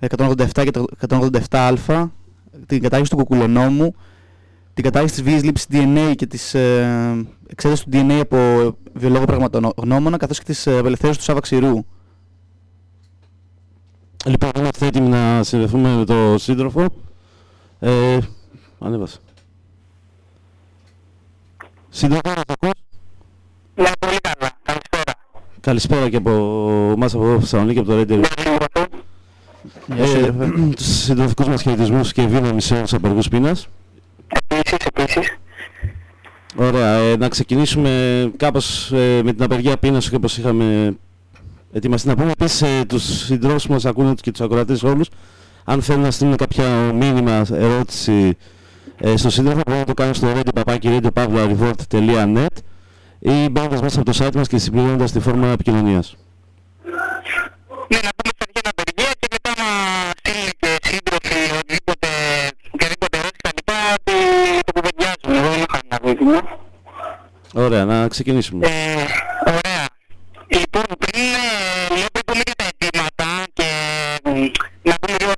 187 και 187α, την κατάργηση του κουκουλονόμου, την κατάργηση της βίαιης λήψης DNA και της ε, εξέτασης του DNA από βιολόγο πραγματογνώμονα, καθώς και της ε, απελευθέρωσης του Σάβα Ξηρού. Λοιπόν, είμαστε έτοιμοι να συνδεθούμε με τον σύντροφο. Ε, ανέβασε. Σύντροφο, να ακούς. Ναι, πολύ καλά. Καλησπέρα. Καλησπέρα και από εμάς από Θεσσαλονίκη, από το Radio. Ε, τους συντροφικούς μας χαιρετισμούς και δύναμη σε όλους τους απεργούς πείνας. Επίσης, επίσης. Ωραία, ε, να ξεκινήσουμε κάπως ε, με την απεργία πείνας και όπως είχαμε ετοιμαστεί να πούμε. Επίσης ε, τους συντρόφους μας ακούνε και τους ακροατές όλους. Αν θέλουν να στείλουν κάποια μήνυμα, ερώτηση ε, στο σύντροφο μπορούν να το κάνουν στο radio.papaki.revolt.net ή μπαίνοντας μέσα από το site μας και συμπληρώνοντας τη φόρμα επικοινωνίας. Ναι, να πούμε Δεν είχα να βοηθούμε. Ωραία, να ξεκινήσουμε. Ε, ωραία. Λοιπόν, πριν ε, λέω πριν πούμε για τα αιτήματα και μ, να πούμε λίγο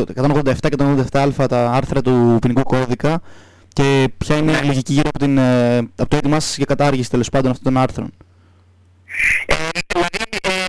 187 και 187α τα άρθρα του ποινικού κώδικα και ποια είναι η λογική γύρω από, την, ε, από το έτοιμά σας για κατάργηση τελο πάντων αυτών των άρθρων; Ε, δηλαδή, ε,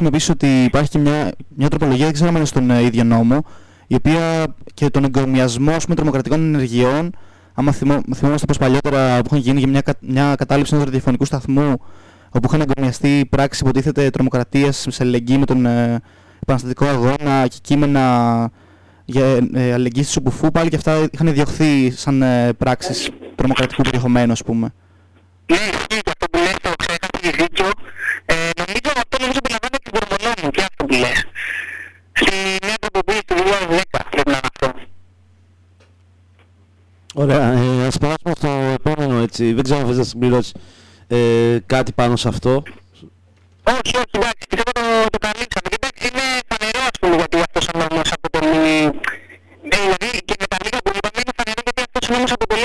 σημειώσουμε επίση ότι υπάρχει και μια, μια τροπολογία, δεν ξέρω αν είναι στον ε, ίδιο νόμο, η οποία και τον εγκομιασμό πούμε, τρομοκρατικών ενεργειών, άμα θυμό, θυμόμαστε πως παλιότερα που είχαν γίνει για μια, μια κατάληψη ενός ραδιοφωνικού σταθμού, όπου είχαν εγκομιαστεί πράξη υποτίθεται τρομοκρατίας σε αλληλεγγύη με τον ε, επαναστατικό αγώνα και κείμενα για ε, αλληλεγγύη τη Σουμπουφού, πάλι και αυτά είχαν διωχθεί σαν ε, τρομοκρατικού περιεχομένου, ας πούμε. Ναι, ναι απειλές. Στην μια του 10 πρέπει να. Ωραία, ε, ας περάσουμε στο επόμενο έτσι. Δεν ξέρω αν θες να συμπληρώσεις ε, κάτι πάνω σε αυτό. Όχι, όχι, εντάξει, πιστεύω το, το καλύψαμε. Είναι φανερό ας πούμε γιατί αυτός ο νόμος αποτελεί... Ε, δηλαδή και με τα λίγα που είπαμε είναι φανερό γιατί αυτός ο νόμος αποτελεί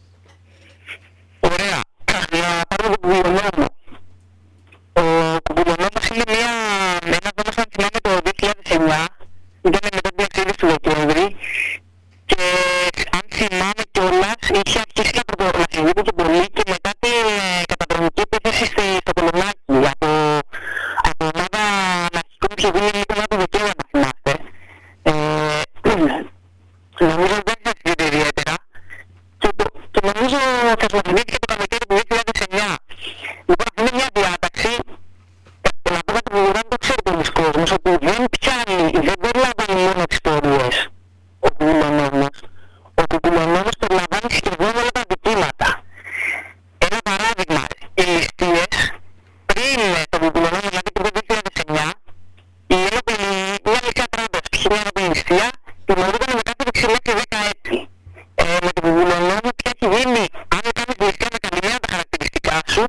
So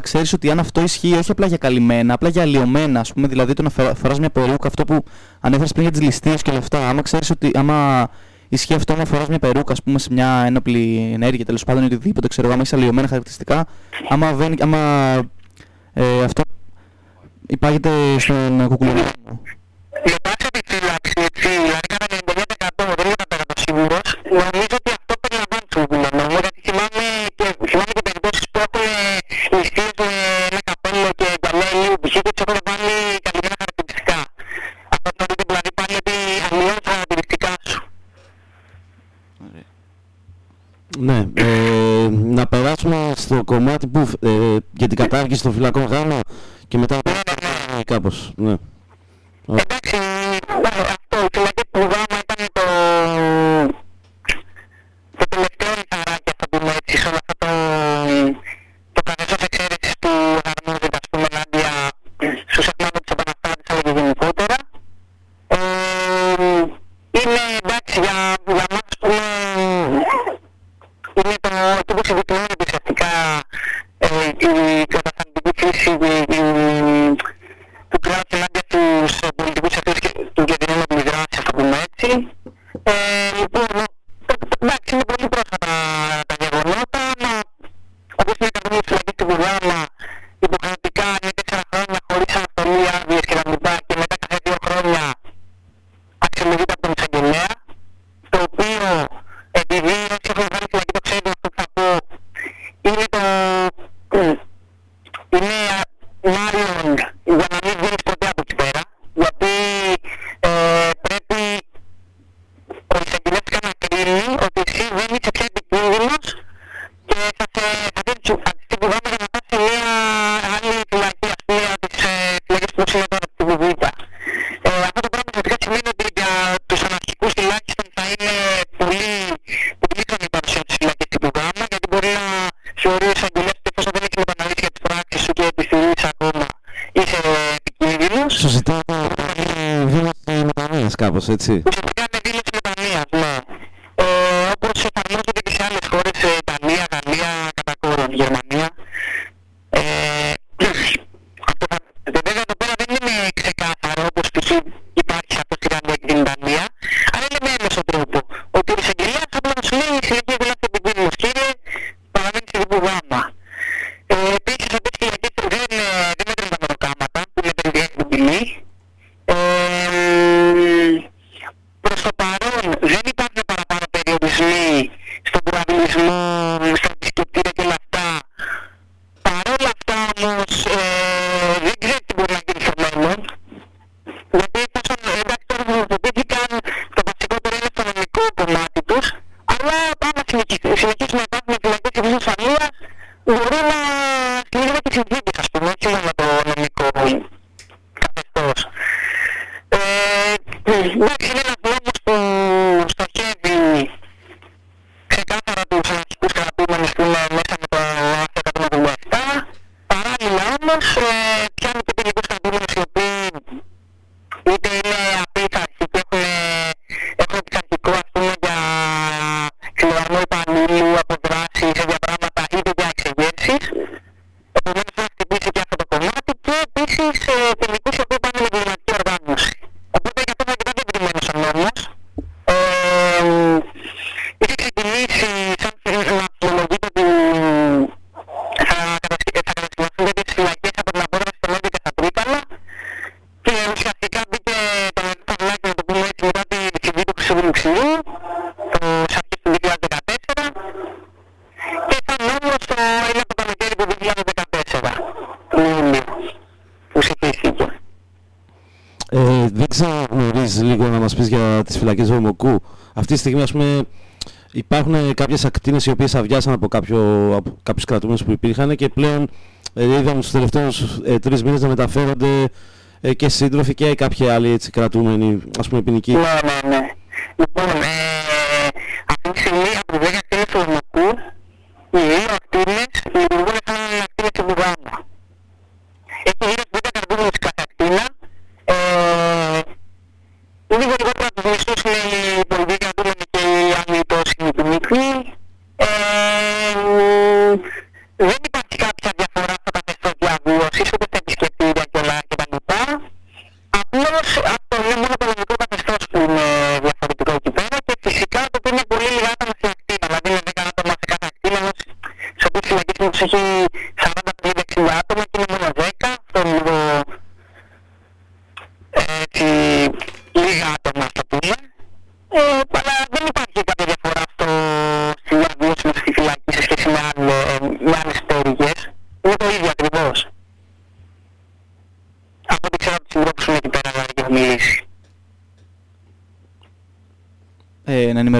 ξέρεις ότι αν αυτό ισχύει όχι απλά για καλυμμένα, απλά για αλλοιωμένα. Α πούμε, δηλαδή το να φοράς μια περούκα, αυτό που ανέφερες πριν για τις ληστείες και όλα αυτά. Άμα ξέρεις ότι άμα ισχύει αυτό να φοράς μια περούκα, ας πούμε, σε μια ένοπλη ενέργεια τέλος πάντων ή οτιδήποτε, ξέρω, άμα έχεις αλλοιωμένα χαρακτηριστικά, άμα, ε, αυτό υπάγεται στον κουκουλωμένο. Λοιπόν, έτσι, δηλαδή 99% νομίζω στο κομμάτι που, ε, για την κατάργηση των φυλακών γάμων και μετά κάπως, ναι. Εντάξει, αυτό, η φυλακή που Αυτή τη στιγμή, ας πούμε, υπάρχουν κάποιες ακτίνες οι οποίες αδειάσαν από, κάποιο, από κάποιους κρατούμενους που υπήρχαν και πλέον ε, είδαμε στους τελευταίους ε, τρεις μήνες να μεταφέρονται ε, και σύντροφοι και κάποιοι άλλοι έτσι, κρατούμενοι, ας πούμε, ποινικοί. Ναι, ναι, ναι. Λοιπόν, ε, αυτή τη στιγμή από 10 η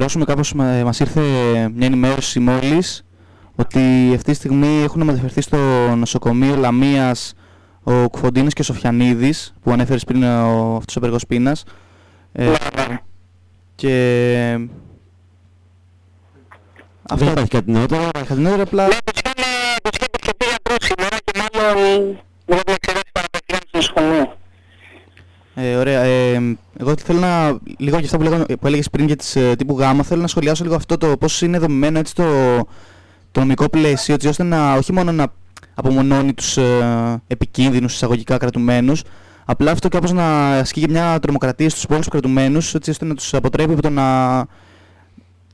ενημερώσουμε κάπως μας ήρθε μια ενημέρωση μόλις ότι αυτή τη στιγμή έχουν μεταφερθεί στο νοσοκομείο Λαμίας ο Κουφοντίνης και ο Σοφιανίδης που ανέφερες πριν ο, αυτός ο Περγός Πίνας ε, και αυτό δεν υπάρχει κάτι νεότερο. Κάτι νεότερο απλά... Ναι, σήμερα και μάλλον ωραία. Ε, εγώ θέλω να. Λίγο για αυτά που, λέγω, που έλεγες πριν για τις ε, τύπου γάμα, θέλω να σχολιάσω λίγο αυτό το πώς είναι δομημένο έτσι το, το νομικό πλαίσιο, έτσι ώστε να, όχι μόνο να απομονώνει τους ε, επικίνδυνους εισαγωγικά κρατουμένους, απλά αυτό κάπως να ασκεί και μια τρομοκρατία στους υπόλοιπους κρατουμένους, έτσι ώστε να τους αποτρέπει από το να,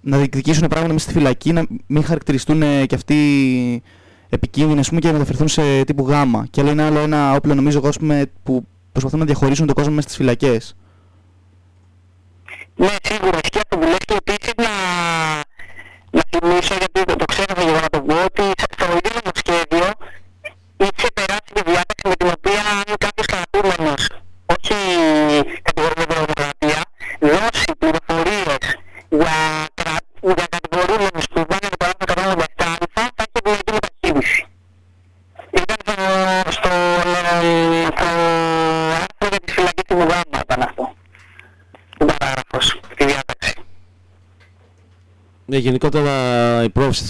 να διεκδικήσουν πράγματα μέσα στη φυλακή, να μην χαρακτηριστούν ε, και αυτοί επικίνδυνοι ας πούμε, και να μεταφερθούν σε τύπου γάμα. Και άλλο είναι άλλο ένα όπλο, νομίζω εγώ, που προσπαθούν να διαχωρίσουν τον κόσμο μέσα στις φυλακές. Ναι, σίγουρα και αυτό που λες και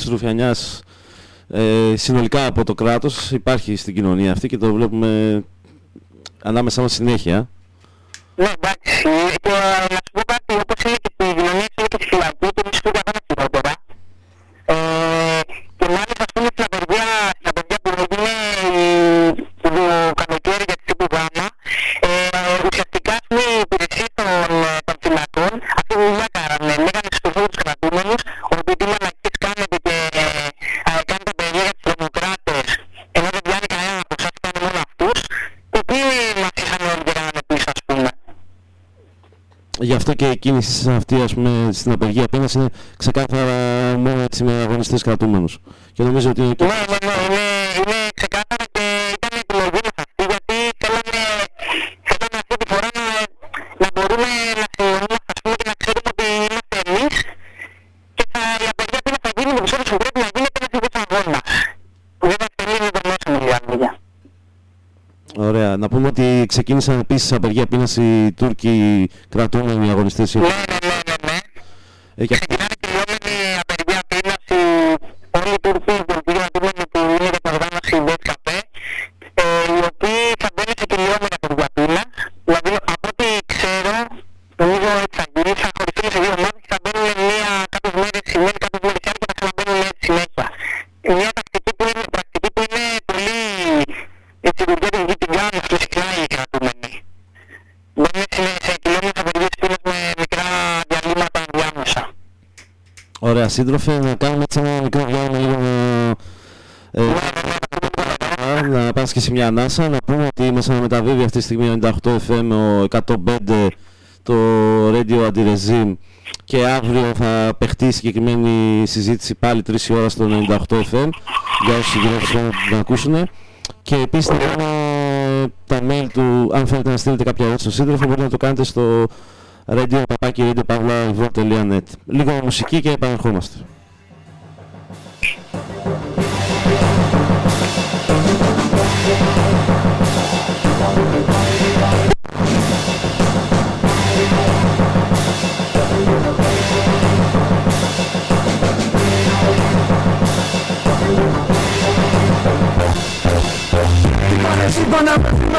της Ρουφιανιάς ε, συνολικά από το κράτος υπάρχει στην κοινωνία αυτή και το βλέπουμε ανάμεσά μας συνέχεια. Ναι, εντάξει. Και να σου πω κάτι, όπως είναι και στη κοινωνία, είναι και στη φυλακή και μη σου κίνηση αυτή ας πούμε, στην απεργία πείνας είναι ξεκάθαρα μόνο έτσι με αγωνιστές κρατούμενους. Και νομίζω ότι είναι και... Ναι, ναι, ναι, ξεκίνησαν επίσης απεργία πείνας οι Τούρκοι κρατούμενοι αγωνιστές. οι Ναι, οποίοι- ναι, ναι, ναι, ναι. Ε, και Ξεκινάνε σύντροφε, να κάνουμε έτσι ένα μικρό διάλειμμα λίγο ε, ε, να πας και σε μια ανάσα, να πούμε ότι μας αναμεταδίδει αυτή τη στιγμή 98 FM, ο 105 το Radio Anti-Regime και αύριο θα παιχτεί συγκεκριμένη συζήτηση πάλι 3 η ώρα στο 98 FM για όσοι δεν να την ακούσουν. Και επίσης να πούμε τα mail του, αν θέλετε να στείλετε κάποια ερώτηση στον σύντροφο, μπορείτε να το κάνετε στο radio papaki Λίγο μουσική και επανερχόμαστε. Σύμπανα με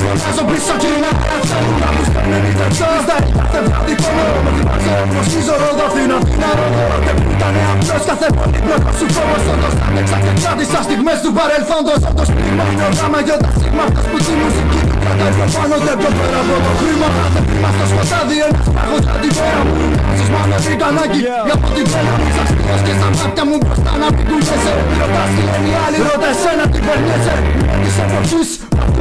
θύματα πολέμου Έτσι και σας φωνάζω πίσω κοινά Ψάχνουν να μου στέλνουν οι τεξός Τα κάθε βράδυ πονώ Με θυμάσαι όμως η ζωρό δοθήνω Την αρρώδω και που ήταν απλός Κάθε πολύ πλοκό σου φόβος Όντως τα έξα και κράτησα στιγμές του παρελθόντος Όντως πνίγμα είναι ο γάμα για τα σίγμα Αυτός που τη μουσική του κρατάει πιο πάνω Και πιο πέρα από το χρήμα Κάθε πρίμα στο σκοτάδι Ένας πάγος για την πέρα μου Ίσως μα με βρήκα ανάγκη Για από την πέρα μου Σας πήγος και στα μάτια μου μπροστά να μην κουνιέσαι Ρωτάς τι λένε οι άλλοι Ρώτα εσένα τι περνιέσαι Της εποχής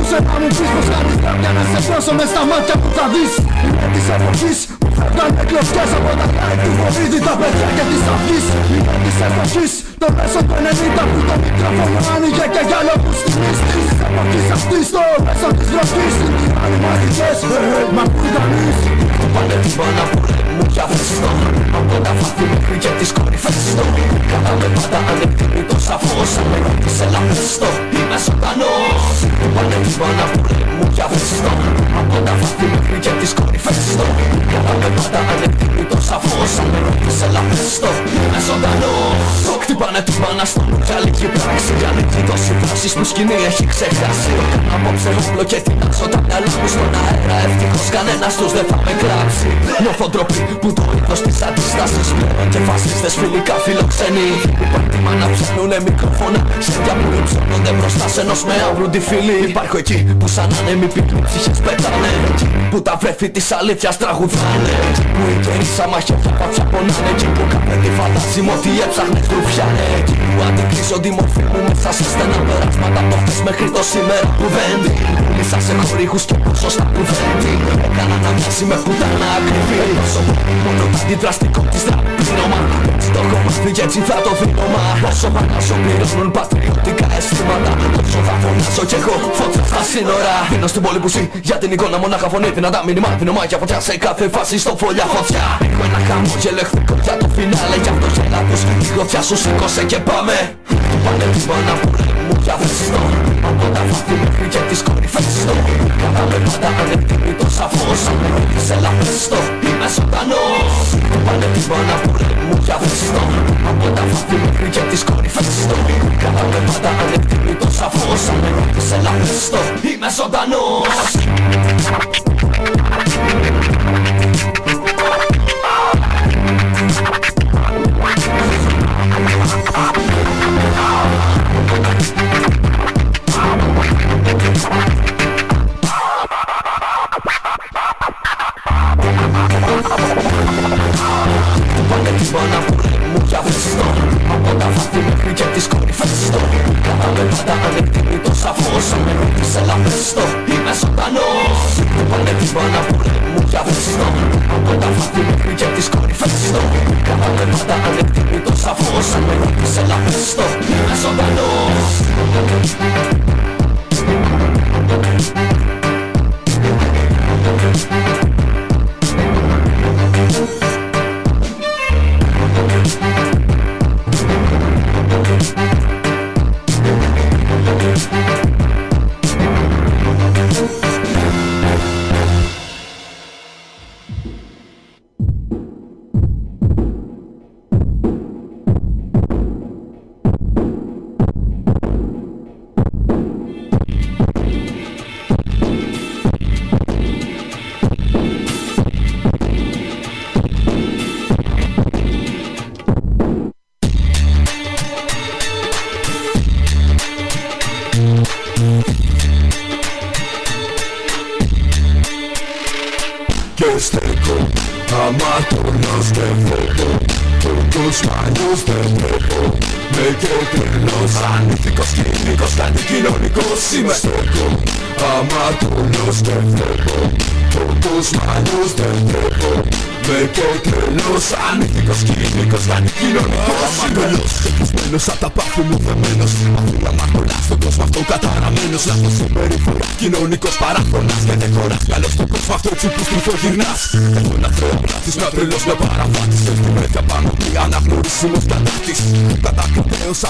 Ακούσε να μου πεις πως κάνεις κάποια να σε πλώσω μες στα μάτια που θα δεις. Είναι της εποχής που φεύγανε κλωτσιές από τα live του Βορύδη τα παιδιά και της αυγής Είναι της εποχής το μέσο του 90 που το μικρόφωνο άνοιγε και για λόγους τιμής. Της εποχής αυτής το μέσο της βροχής Την τυράννη μαθητές, ε, ε, μα που κανείς Το πανεπιστήμιο πολέμου για φεστό Από τα φάτη μέχρι και τις κορυφές το Κρατάμε πάντα ανεκτήμητος σαφώς Αν με ρωτήσεις έλα πες το Είμαι ζωντανός Το πανεπιστήμιο πολέμου για φεστό Από τα φάτη μέχρι και τις κορυφές το Κρατάμε πάντα ανεκτήμητο σαφώς. Αν με ρωτήσεις έλα πες το. Είμαι ζωντανός Το χτυπάνε την μπάνα στο μουζαλική πράξη. Για νίκη το σύμφρας Σκέψεις που σκηνή έχει ξεχάσει. Κάνω απόψε όπλο και τεινάζω τα μυαλά μου στον αέρα. Ευτυχώς κανένας τους δεν θα με κλάψει. Νιώθω ντροπή που το είδος της αντιστάσης Πλέον και φασίστες φιλικά φιλοξενοί Υπάρτημα να ψάνουνε μικρόφωνα. Σέντια που υψώνονται μπροστά σε ενός με άβρουν τη φίλη Υπάρχω εκεί που σαν άνεμοι πυκνοί ψυχές πέτανε. Εκεί που τα βρέφη της αλήθειας τραγουδάνε. Εκεί που οι καιροί σαν μαχαίρια παύσια πονάνε. Εκεί που κάθε τι φαντάζομαι ότι έψαχνες ρουφιάνε Εκεί που αντικρίζονται η μορφή μου μέσα σε στενά περάσματα από χθες μέχρι το σήμερα που δεν Πούλησα σε χορήγους και ποσοστά που δεν Έκανα να μοιάζει με πουτάνα ακριβή. Πρόσωπο μόνο τα αντιδραστικό της δραπήρωμα Έτσι το έχω μάθει και έτσι θα το δίνωμα Όσο μαγάζω πληρώνουν πατριωτικά αισθήματα. Τόσο θα φωνάζω κι έχω φωτιά στα σύνορα. Δίνω στην πόλη που ζει για την εικόνα μονάχα φωνή. Δυνατά μήνυμα δίνω μάγια φωτιά σε κάθε φάση στο φωλιά φωτιά. Έχω ένα χαμόγελο εχθρικό για το φινάλε Γι' αυτό γέλα τους. Η γλωτιά σου σήκωσε και πάμε. Πάνε πάνω που μου για βεστό Από τα βάθη μέχρι και τις κορυφές στο. Κρατάμε πάντα ανεκτήμητο σαφώς Αν με ρωτήσεις έλα πες το Είμαι ζωντανός Πάνε πάνω που μου για βεστό Από τα βάθη μέχρι και τις κορυφές στο Κρατάμε πάντα ανεκτήμητο σαφώς. Αν με ρωτήσεις έλα πες το. Είμαι ζωντανός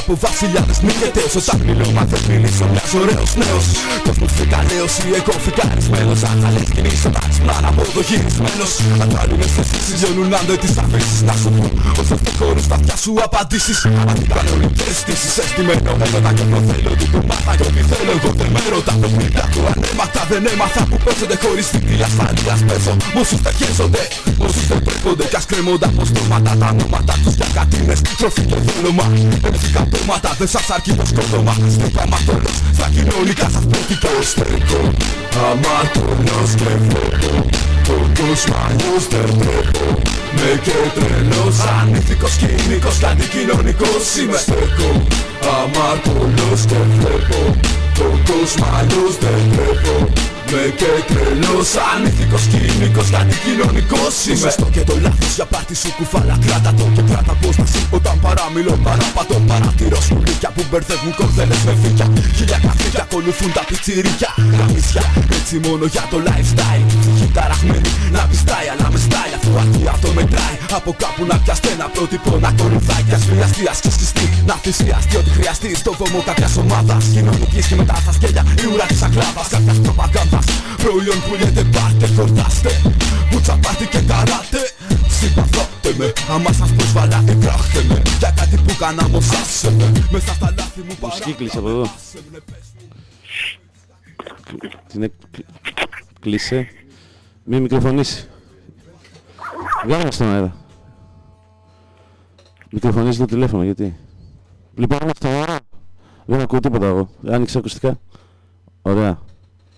από βασιλιάδες μη γεταίος Όταν μιλώ μα δεν μιλήσω μιας ωραίος νέος. Κόσμος φυκαλέος ή εγώ φυκαρισμένος Αν θα λες κινείς όταν ήσουν από εδώ γυρισμένος Αντάλληλες αισθήσεις λιώνουν αν δεν τις αφήσεις Να σου πούν. Όσο στο χώρο στα αυτιά σου απαντήσεις Αν την κανονικές αισθήσεις αισθημένο Έρωτα και το θέλω του το μάθα και ό,τι θέλω εγώ δεν με ρωτά παιχνίδια του ανέμακτα δεν έμαθα που παίζονται χωρίς τύχη ασφάλειας παίζω Μόσους τα χέζονται, μόσους δεν τρέπονται Κι ας κρέμονται από στόματα τα νόματα τους για κατίνες Τροφή και δόλωμα, έμψικα πέματα δεν σας αρκεί το σκότωμα Στην αματώνος, στα κοινωνικά σας πρόκειται στέκω Αματώνος και βλέπω Τούτους μαλλιούς δεν βλέπω. Με και τρελός Ανήθικος, κοινικός και αντικοινωνικός είμαι Στέκω Αματώνος και βλέπω Τούτους μαλλιούς δεν βλέπω με και τρελός Ανήθικος, κοινικός και αντικοινωνικός είμαι Σωστό και το λάθος για πάρτι σου κουφάλα Κράτα το και κράτα απόσταση Όταν παραμιλώ παραπατώ παρατηρώ σκουλίκια Που μπερδεύουν κορδέλες με φύκια. Χίλια καθήκια ακολουθούν τα πιτσιρίκια. Γαμίσια έτσι μόνο για το lifestyle. Ψυχή ταραχμένη να πιστάει αλλά με style Αυτό αρκεί αυτό μετράει. Από κάπου να πιαστεί ένα πρότυπο να ακολουθάει Κι ας χρειαστεί ας ξεσκιστεί Να θυσιαστεί ό,τι χρειαστεί. Στο βωμό κάποιας ομάδας Κοινωνικής και μετά στα σκέλια. Η ουρά της ακλάδας Κάποιας προπαγάνδας. Προϊόν που λέτε πάρτε χορτάστε Πουτσα πάρτι και καράτε. Συμπαθώτε με άμα σας προσβαλά εκράχτε με. Για κάτι που κάνα μου σάσε με. Μέσα στα λάθη μου Μουσική κλείσει από εδώ. παραπάσε με την εκ... κλείσε. Μη μικροφωνήσει. Βγάλε μας στον αέρα. Μικροφωνίζει το τηλέφωνο, γιατί. Λοιπόν, είμαστε στον αέρα. Δεν ακούω τίποτα εγώ. Άνοιξε ακουστικά. Ωραία.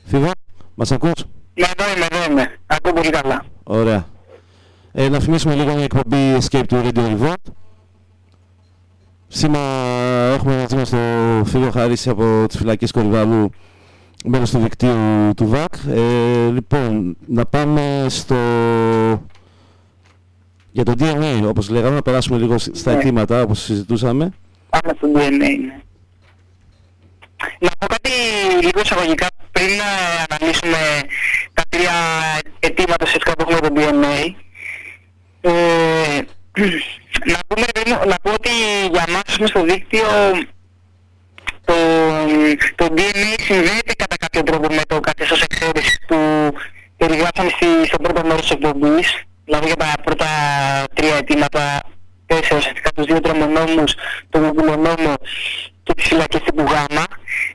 Φύγω. Μας ακούς; Ναι, εδώ είμαι, εδώ είμαι. Ακούω πολύ καλά. Ωραία. Ε, να θυμίσουμε λίγο μια εκπομπή Escape του Radio Revolt. Σήμερα έχουμε μαζί μας το φίλο Χαρίση από τις φυλακές Κορυβαλού μέλος του δικτύου του ΒΑΚ. Ε, λοιπόν, να πάμε στο... Για το DNA, όπως λέγαμε, να περάσουμε λίγο στα Ναι. αιτήματα, όπως συζητούσαμε. Πάμε στο DNA, ναι. Να πω κάτι λίγο εισαγωγικά πριν να αναλύσουμε τα τρία αιτήματα σχετικά που έχουμε το DNA. Ε, να, πούμε, ρε παιδί μου, να πω ότι για μας ας πούμε, στο δίκτυο το, το DNA συνδέεται κατά κάποιο τρόπο με το καθεστώς εξαίρεσης που περιγράψαμε στη, στο πρώτο μέρος της εκπομπής, δηλαδή για τα πρώτα τρία αιτήματα, τέσσερα ουσιαστικά τους δύο τρομονόμους, τον Κουκουλονόμο και τις φυλακές τύπου Γ,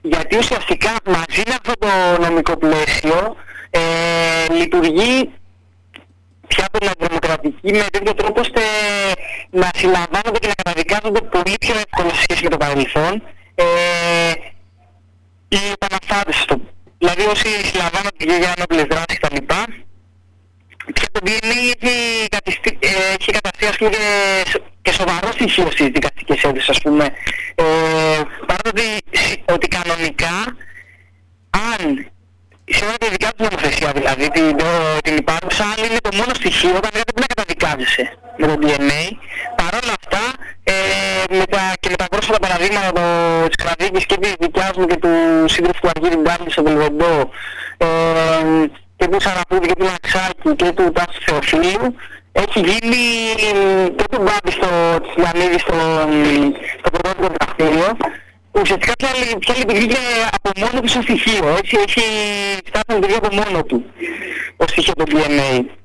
γιατί ουσιαστικά μαζί με αυτό το νομικό πλαίσιο ε, λειτουργεί πια τρομοκρατική με τέτοιο τρόπο ώστε να συλλαμβάνονται και να καταδικάζονται πολύ πιο εύκολα σε σχέση με το παρελθόν ε, οι επαναστάτες στο. Δηλαδή όσοι συλλαμβάνονται για ένοπλες δράσεις κτλ. Πια το DNA έχει, κατηστη, ε, έχει καταστεί ας πούμε και, σ- και σοβαρό στοιχείο στις δικαστικές αίθουσες ας πούμε. Ε, παρά το ότι, ότι κανονικά αν σύμφωνα με τη δικιά τους νομοθεσία δηλαδή, την, το- την υπάρχουσα, αν είναι το μόνο στοιχείο, όταν δεν πρέπει να καταδικάζεσαι με το DNA. Παρ' όλα αυτά, ε, με τα, και με τα πρόσφατα παραδείγματα το, της Κραδίκης και της δικιάς μου και του σύντροφου του Αργύρι Ντάρλη στο Βελβεντό, ε, και του Σαραφούδη και του Λαξάκη και του Τάσου Θεοφίλου, έχει γίνει και του Μπάμπη στο Τσιανίδη στο, στο πρωτότυπο δικαστήριο, που ουσιαστικά πια, λει- πια λειτουργεί και από μόνο του σαν στοιχείο, έτσι έχει φτάσει να λειτουργεί από μόνο του το στοιχείο του DNA.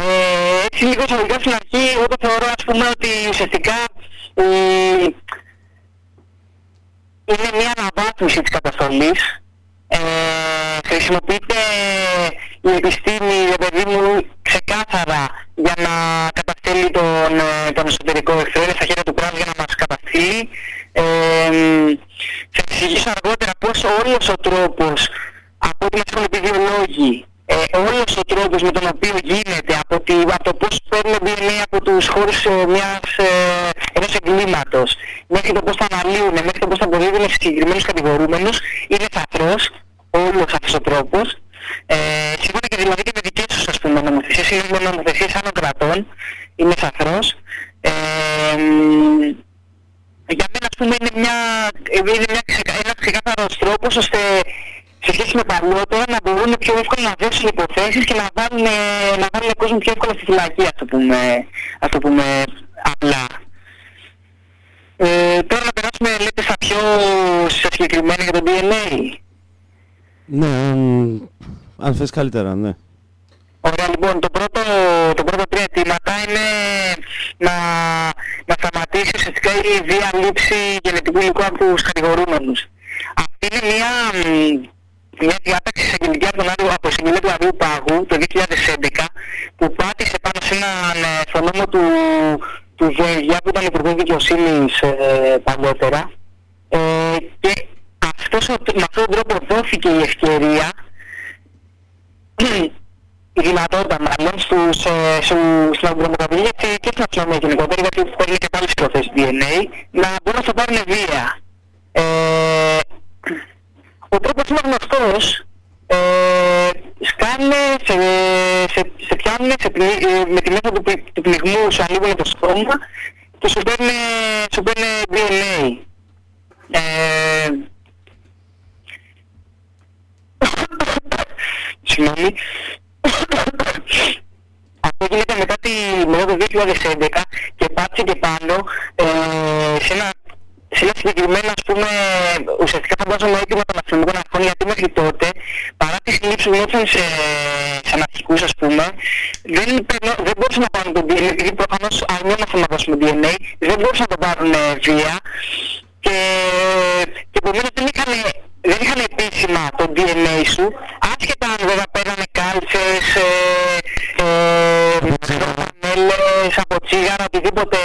Ε, έτσι λίγο εισαγωγικά στην αρχή, εγώ το θεωρώ ας πούμε ότι ουσιαστικά ε, είναι μια αναβάθμιση της καταστολής. Ε, χρησιμοποιείται η επιστήμη, ρε παιδί μου, ξεκάθαρα για να καταστέλει τον, ε, τον εσωτερικό εχθρό, είναι στα χέρια του κράτους για να μας καταστήλει. Ε, θα εξηγήσω αργότερα πώς όλος ο τρόπος, από ό,τι μας έχουν πει δύο λόγοι, ε, όλος ο τρόπος με τον οποίο γίνεται, από, τη, από το πώς παίρνουν DNA από τους χώρους ε, μιας, ε, ενός εγκλήματος, μέχρι το πώς τα αναλύουν, μέχρι το πώς τα αποδίδουν σε συγκεκριμένους κατηγορούμενους, είναι σαφρός όλος αυτός ο τρόπος. Ε, σύμφωνα και δηλαδή και με δικές τους ας πούμε νομοθεσίες ή με νομοθεσίες άλλων κρατών, είναι σαφρός. Ε, μ, για μένα ας πούμε είναι, μια, είναι μια, ξεκα- ένας ξεκάθαρος τρόπος ώστε σε σχέση με παλιότερα να μπορούν πιο εύκολα να δώσουν υποθέσεις και να βάλουν, να βάλουν κόσμο πιο εύκολα στη φυλακή, ας το πούμε, ας το πούμε απλά. Ε, τώρα να περάσουμε λέτε στα πιο στα συγκεκριμένα για το DNA. Ναι, αν, αν θες καλύτερα, ναι. Ωραία, λοιπόν, το πρώτο, το πρώτο τρία αιτήματα είναι να, να σταματήσει ουσιαστικά η βία λήψη γενετικού υλικού από τους κατηγορούμενους. Αυτή είναι μια, μ, μια διάταξη εισαγγελική από τον Άριο, από εισαγγελία του Αριού Πάγου το 2011 που πάτησε πάνω σε έναν ε, στο νόμο του, του Βέγγια που ήταν υπουργός δικαιοσύνης ε, παλιότερα ε, και αυτός, ο- με αυτόν τον τρόπο δόθηκε η ευκαιρία η δυνατότητα μάλλον στους, ε, στους, στην αντιδρομοκρατία και, και στην αστυνομία γενικότερα, γιατί παίρνει και πάλι προθέσεις DNA, να μπορούν να το πάρουν βία. Ε, ο τρόπος είναι γνωστός. Ε, σκάνε, σε, σε, σε πιάνουν σε, πνι- ε, με τη μέθοδο του, πλη- του πληγμού, σου ανοίγουν το στόμα και σου παίρνουν, σου παίρνουν DNA. Ε, Συγγνώμη. Αυτό γίνεται μετά, τη, μετά το 2011 και πάτησε και πάνω ε, σε ένα σε ένα συγκεκριμένο ας πούμε ουσιαστικά φαντάζομαι έτοιμο των αστυνομικών αρχών γιατί μέχρι τότε παρά τις λήψεις που γινόταν σε, σε αναρχικούς ας πούμε δεν, περνώ, δεν μπορούσαν να πάρουν το DNA επειδή προφανώς αρνιόμασταν να δώσουμε DNA δεν μπορούσαν να το πάρουν ε, βία. Και, και επομένως δεν είχαν, δεν είχαν επίσημα το DNA DNA σου, άσχετα αν βέβαια παίρνανε κάλτσες, ε, ε, πανέλες, από τσίγαρα, οτιδήποτε,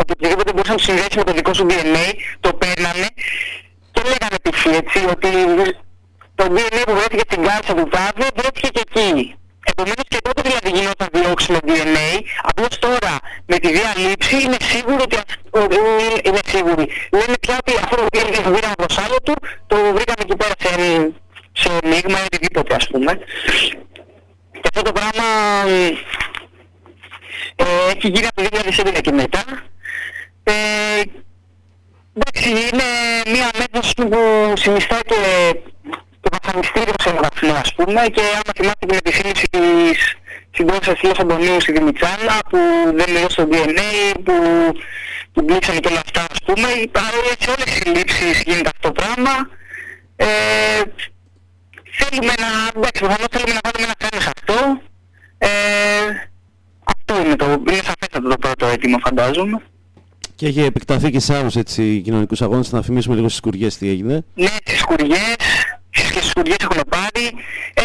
οτιδήποτε μπορούσε να σου συνδέσεις με το δικό σου DNA, το παίρνανε και λέγανε π.χ. έτσι ότι το DNA που βρέθηκε στην κάλτσα του τάδε βρέθηκε και εκεί. Επομένως και τότε δηλαδή γινόταν διώξιμο DNA, απλώς τώρα με τη διαλήψη είναι σίγουρο ότι αυ- ότι είναι- είναι σίγουροι. Λένε πια ότι αυτό το DNA που βρήκαμε από άλλο του, το βρήκαμε εκεί πέρα σε, σε μείγμα ή οτιδήποτε ας πούμε. Και αυτό το πράγμα ε, έχει γίνει από το 2011 και μετά. Ε, εντάξει, είναι μία μέθοδος που συνιστά και το βασανιστήριο σε ένα βαθμό ας πούμε και άμα θυμάστε και με της σύλληψη της συντρόφισσας Ασύλος Αντωνίου στη Δημητσάνα που δεν έδωσε το DNA, που που μπλήξανε και όλα αυτά ας πούμε, παρόλο σε όλες τις συλλήψεις γίνεται αυτό το πράγμα. Ε, θέλουμε να, εντάξει, προφανώς θέλουμε να βάλουμε ένα φρένο σε αυτό. Ε, αυτό είναι το, είναι σαφέστατο το πρώτο αίτημα φαντάζομαι. Και έχει επεκταθεί και σε άλλους έτσι, κοινωνικούς αγώνες. Να θυμίσουμε λίγο στις κουριές τι έγινε. Ναι, στις σκουριές, στις και σκουριές έχουν πάρει ε,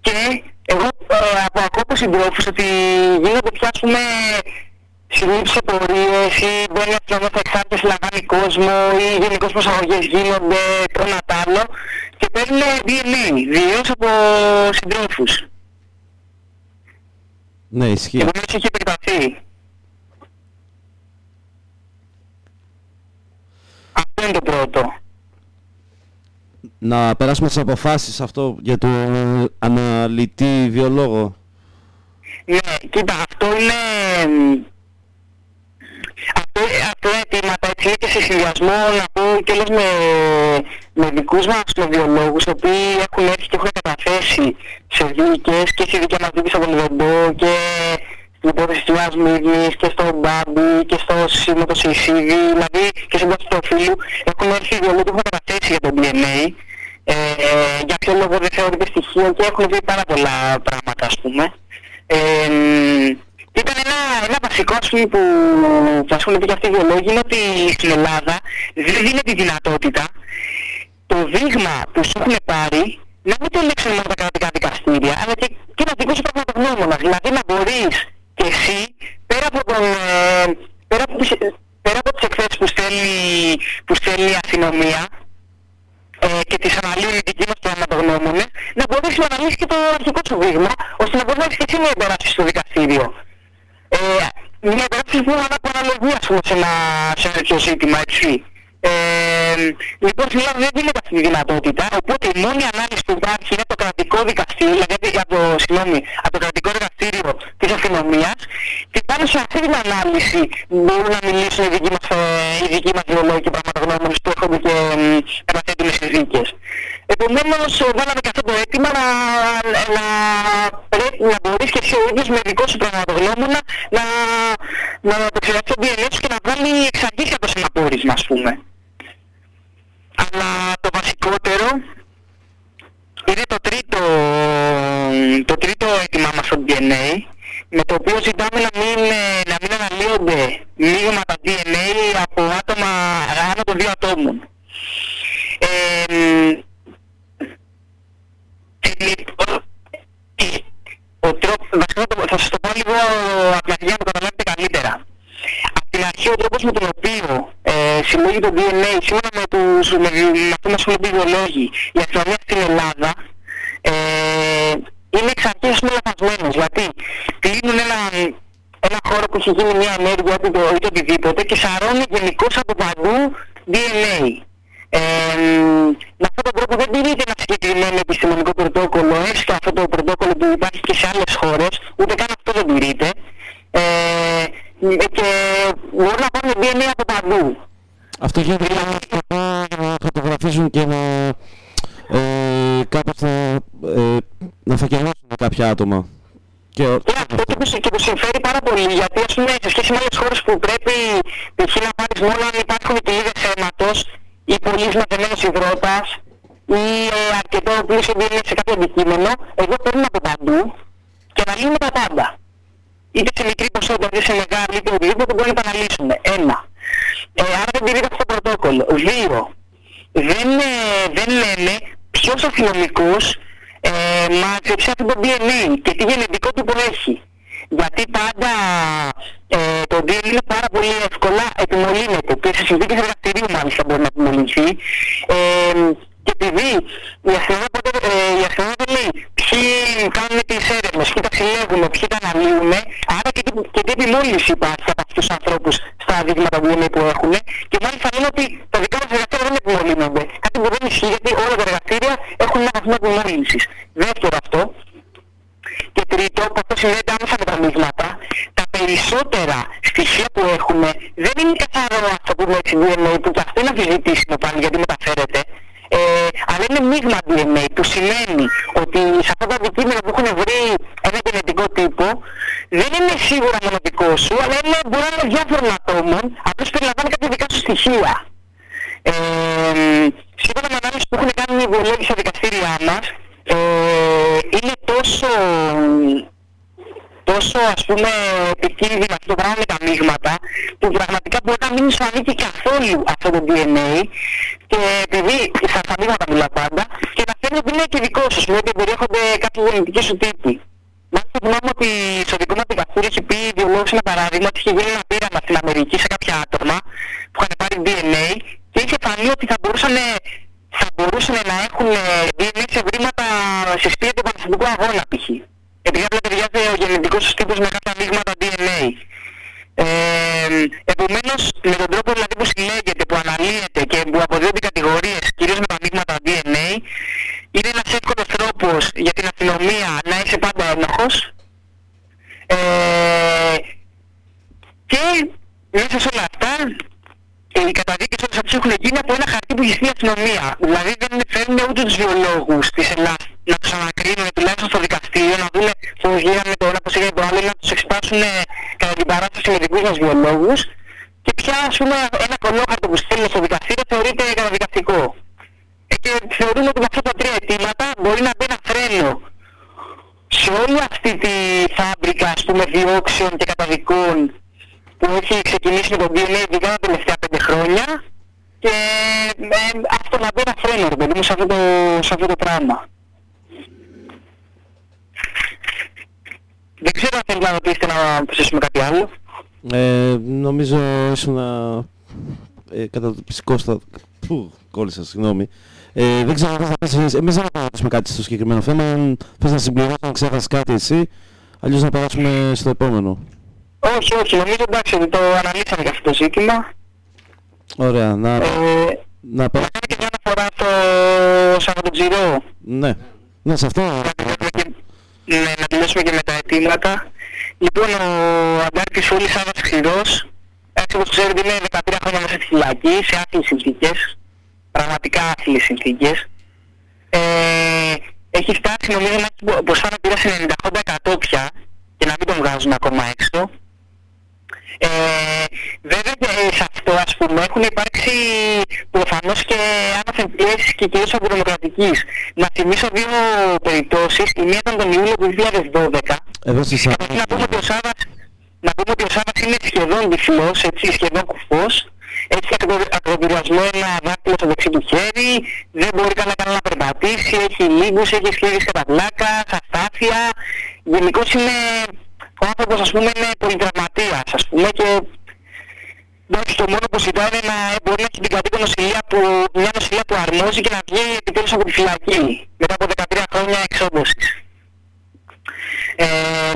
και εγώ ε, από ακούω από συντρόφους ότι γίνονται πια ας πούμε συλλήψεις πορείες ή μπορεί να αστυνομία εξάρτηση λαμβάνει κόσμο ή γενικώς προσαγωγές γίνονται το ένα τ' άλλο και παίρνουν DNA, διώς από συντρόφους. Ναι, Και ισχύει. επομένως έχει επεκταθεί. Αυτό είναι το πρώτο; Να περάσουμε στις αποφάσεις αυτό για το αναλυτή βιολόγο. Ναι, κοίτα, αυτό είναι... Αυτό, αυτό είναι αιτήματα, έτσι είναι και σε συνδυασμό να πω και με, με δικούς μας βιολόγους, οι οποίοι έχουν έρθει και έχουν καταθέσει σε δίκες και στη δικιά μας δίκη στον Βεντό και στην υπόθεση του Ασμίδης και στο Μπάμπι και στο Σύμμετο Σισίδη, δηλαδή και στην υπόθεση του Οφείλου έχουν έρθει βιολόγοι που έχουν καταθέσει για το DNA. Ε, για ποιο λόγο δεν θεωρείται στοιχείο και έχουν δει πάρα πολλά πράγματα ας πούμε. Ε, ήταν ένα, ένα βασικό ας πούμε, που, που ας πούμε πει και αυτοί οι βιολόγοι είναι ότι στην Ελλάδα δεν δίνεται τη δυνατότητα το δείγμα που σου έχουν πάρει να μην το ελέγξουν μόνο τα κρατικά δικαστήρια αλλά και, και ένα δικό σου πραγματογνώμονα. Δηλαδή να μπορείς και εσύ πέρα από, τον, ε, πέρα από, τις, πέρα από τις εκθέσεις που στέλνει, που στέλνει η αστυνομία ε, και τις αναλύουν οι δικοί μας πραγματογνώμονες, να μπορείς να αναλύσεις και το αρχικό σου δείγμα, ώστε να μπορείς να έχεις και εσύ μια υπεράσπιση στο δικαστήριο. Ε, μια υπεράσπιση που είναι αναλογία, ας πούμε, σε ένα, σε ένα τέτοιο ζήτημα, έτσι. Ε, λοιπόν, στην Ελλάδα δεν δίνεται αυτή τη δυνατότητα, οπότε η μόνη ανάλυση που υπάρχει είναι το κρατικό δικαστήριο, δηλαδή από το, συγγνώμη, από το κρατικό δικαστήριο της αστυνομίας και πάνω σε αυτή την ανάλυση μπορούν να μιλήσουν οι δικοί μας, ε, οι δικοί μας βιολόγοι και πραγματογνώμονες που έρχονται και μ, καταθέτουν στις δίκες. Επομένως, ε, βάλαμε και αυτό το αίτημα να, να, πρέπει να μπορείς και εσύ ο ίδιος με δικό σου πραγματογνώμονα να, να επεξεργαστεί το DNA σου και να βγάλει εξ αρχής για το συναπόρισμα, ας πούμε. Αλλά το βασικότερο είναι το τρίτο, το τρίτο αίτημά μας στο DNA, με το οποίο ζητάμε να μην, ε, να μην αναλύονται μείγματα DNA από άτομα άνω των δύο ατόμων. Ε, λοιπόν, ο τρόπος, βασικά το- θα σας το πω λίγο απλά για να το καταλάβετε καλύτερα. Από την αρχή ο τρόπος με τον οποίο ε, συλλέγει το DNA δικό μας δικαστήριο έχει πει βιολόγος ένα παράδειγμα ότι είχε γίνει ένα πείραμα στην Αμερική σε κάποια άτομα που είχαν πάρει DNA και είχε φανεί ότι θα μπορούσαν θα μπορούσαν να έχουν DNA σε βρήματα σε σπίτι του Πανεπιστημικού Αγώνα π.χ επειδή απλά ταιριάζει ο γενετικός τους τύπος με κάποια μείγματα DNA. Ε, επομένως, με τον τρόπο δηλαδή που συλλέγεται, που αναλύεται και που αποδίδονται κατηγορίες, κυρίως με τα μείγματα DNA, είναι ένας εύκολος τρόπος για την αστυνομία να είσαι πάντα ένοχος ε, και μέσα σε όλα αυτά οι καταδίκες όλες αυτές έχουν γίνει από ένα χαρτί που έχει η αστυνομία. Δηλαδή δεν φέρνουν ούτε τους βιολόγους της Ελλάδας να τους ανακρίνουν τουλάχιστον στο δικαστήριο, να δούμε πώς γίνανε το ένα, πώς έγινε το άλλο, να τους εξετάσουν κατά την παράσταση με δικούς μας βιολόγους και πια ας πούμε ένα κολόχαρτο που στέλνουν στο δικαστήριο θεωρείται καταδικαστικό. Ε, και θεωρούμε ότι με αυτά τα τρία αιτήματα μπορεί να μπει ένα φρένο σε όλη αυτή τη φάμπρικα ας πούμε διώξεων και καταδικών που έχει ξεκινήσει με τον DNA ειδικά τα τελευταία πέντε χρόνια και ε, αυτό να μπει ένα φρένο ρε παιδί μου σε αυτό το, σε αυτό το πράγμα. Δεν ξέρω αν θέλετε να ρωτήσετε να προσθέσουμε κάτι άλλο. Ε, νομίζω ήσουν ε, κατά το φυσικό στα... Πού, κόλλησα, συγγνώμη. Ε, δεν ξέρω αν θα πεις, εμείς δεν θα περάσουμε κάτι στο συγκεκριμένο θέμα, αν θες να συμπληρώσεις, αν ξέχασες κάτι εσύ, αλλιώς να περάσουμε στο επόμενο. Όχι, όχι, νομίζω εντάξει ότι το αναλύσαμε για αυτό το ζήτημα. Ωραία, να... Ε, να να κάνω και μια αναφορά στο Σαββατοτζηρό. Ναι. Ναι, σε αυτό... Ναι, να τελειώσουμε και με τα αιτήματα. Λοιπόν, ο Αντάρτης Φούλης Σάββας Ξηρός, έτσι όπως ξέρετε είναι 13 χρόνια μέσα στη φυλακή, σε άθλιες συνθήκες, πραγματικά άθλιες συνθήκες. Ε, έχει φτάσει νομίζω να έχει μπροστά να πήρα σε 98% πια και να μην τον βγάζουν ακόμα έξω. Ε, βέβαια ε, σε αυτό ας πούμε έχουν υπάρξει προφανώς και άναθεν πιέσεις και κυρίως από δημοκρατικής. Να θυμίσω δύο περιπτώσεις. Η μία ήταν τον Ιούλιο του 2012. Εδώ στη Σάββα. Να πούμε ότι ο Σάββας, να πούμε ότι ο Σάββας είναι σχεδόν τυφλός, έτσι, σχεδόν κουφός. Έχει ακροτηριασμό ένα δάκτυλο στο δεξί του χέρι, δεν μπορεί καλά να περπατήσει, έχει λίγους, έχει σχέδις κατά πλάκα, αστάθεια. Γενικώς είναι ο άνθρωπος ας πούμε είναι πολυτραυματίας ας πούμε και εντάξει το μόνο που ζητάει είναι να μπορεί να έχει την κατοίκο νοσηλεία που, μια νοσηλεία που αρμόζει και να βγει επιτέλους από τη φυλακή μετά από 13 χρόνια εξόντωσης. Ε,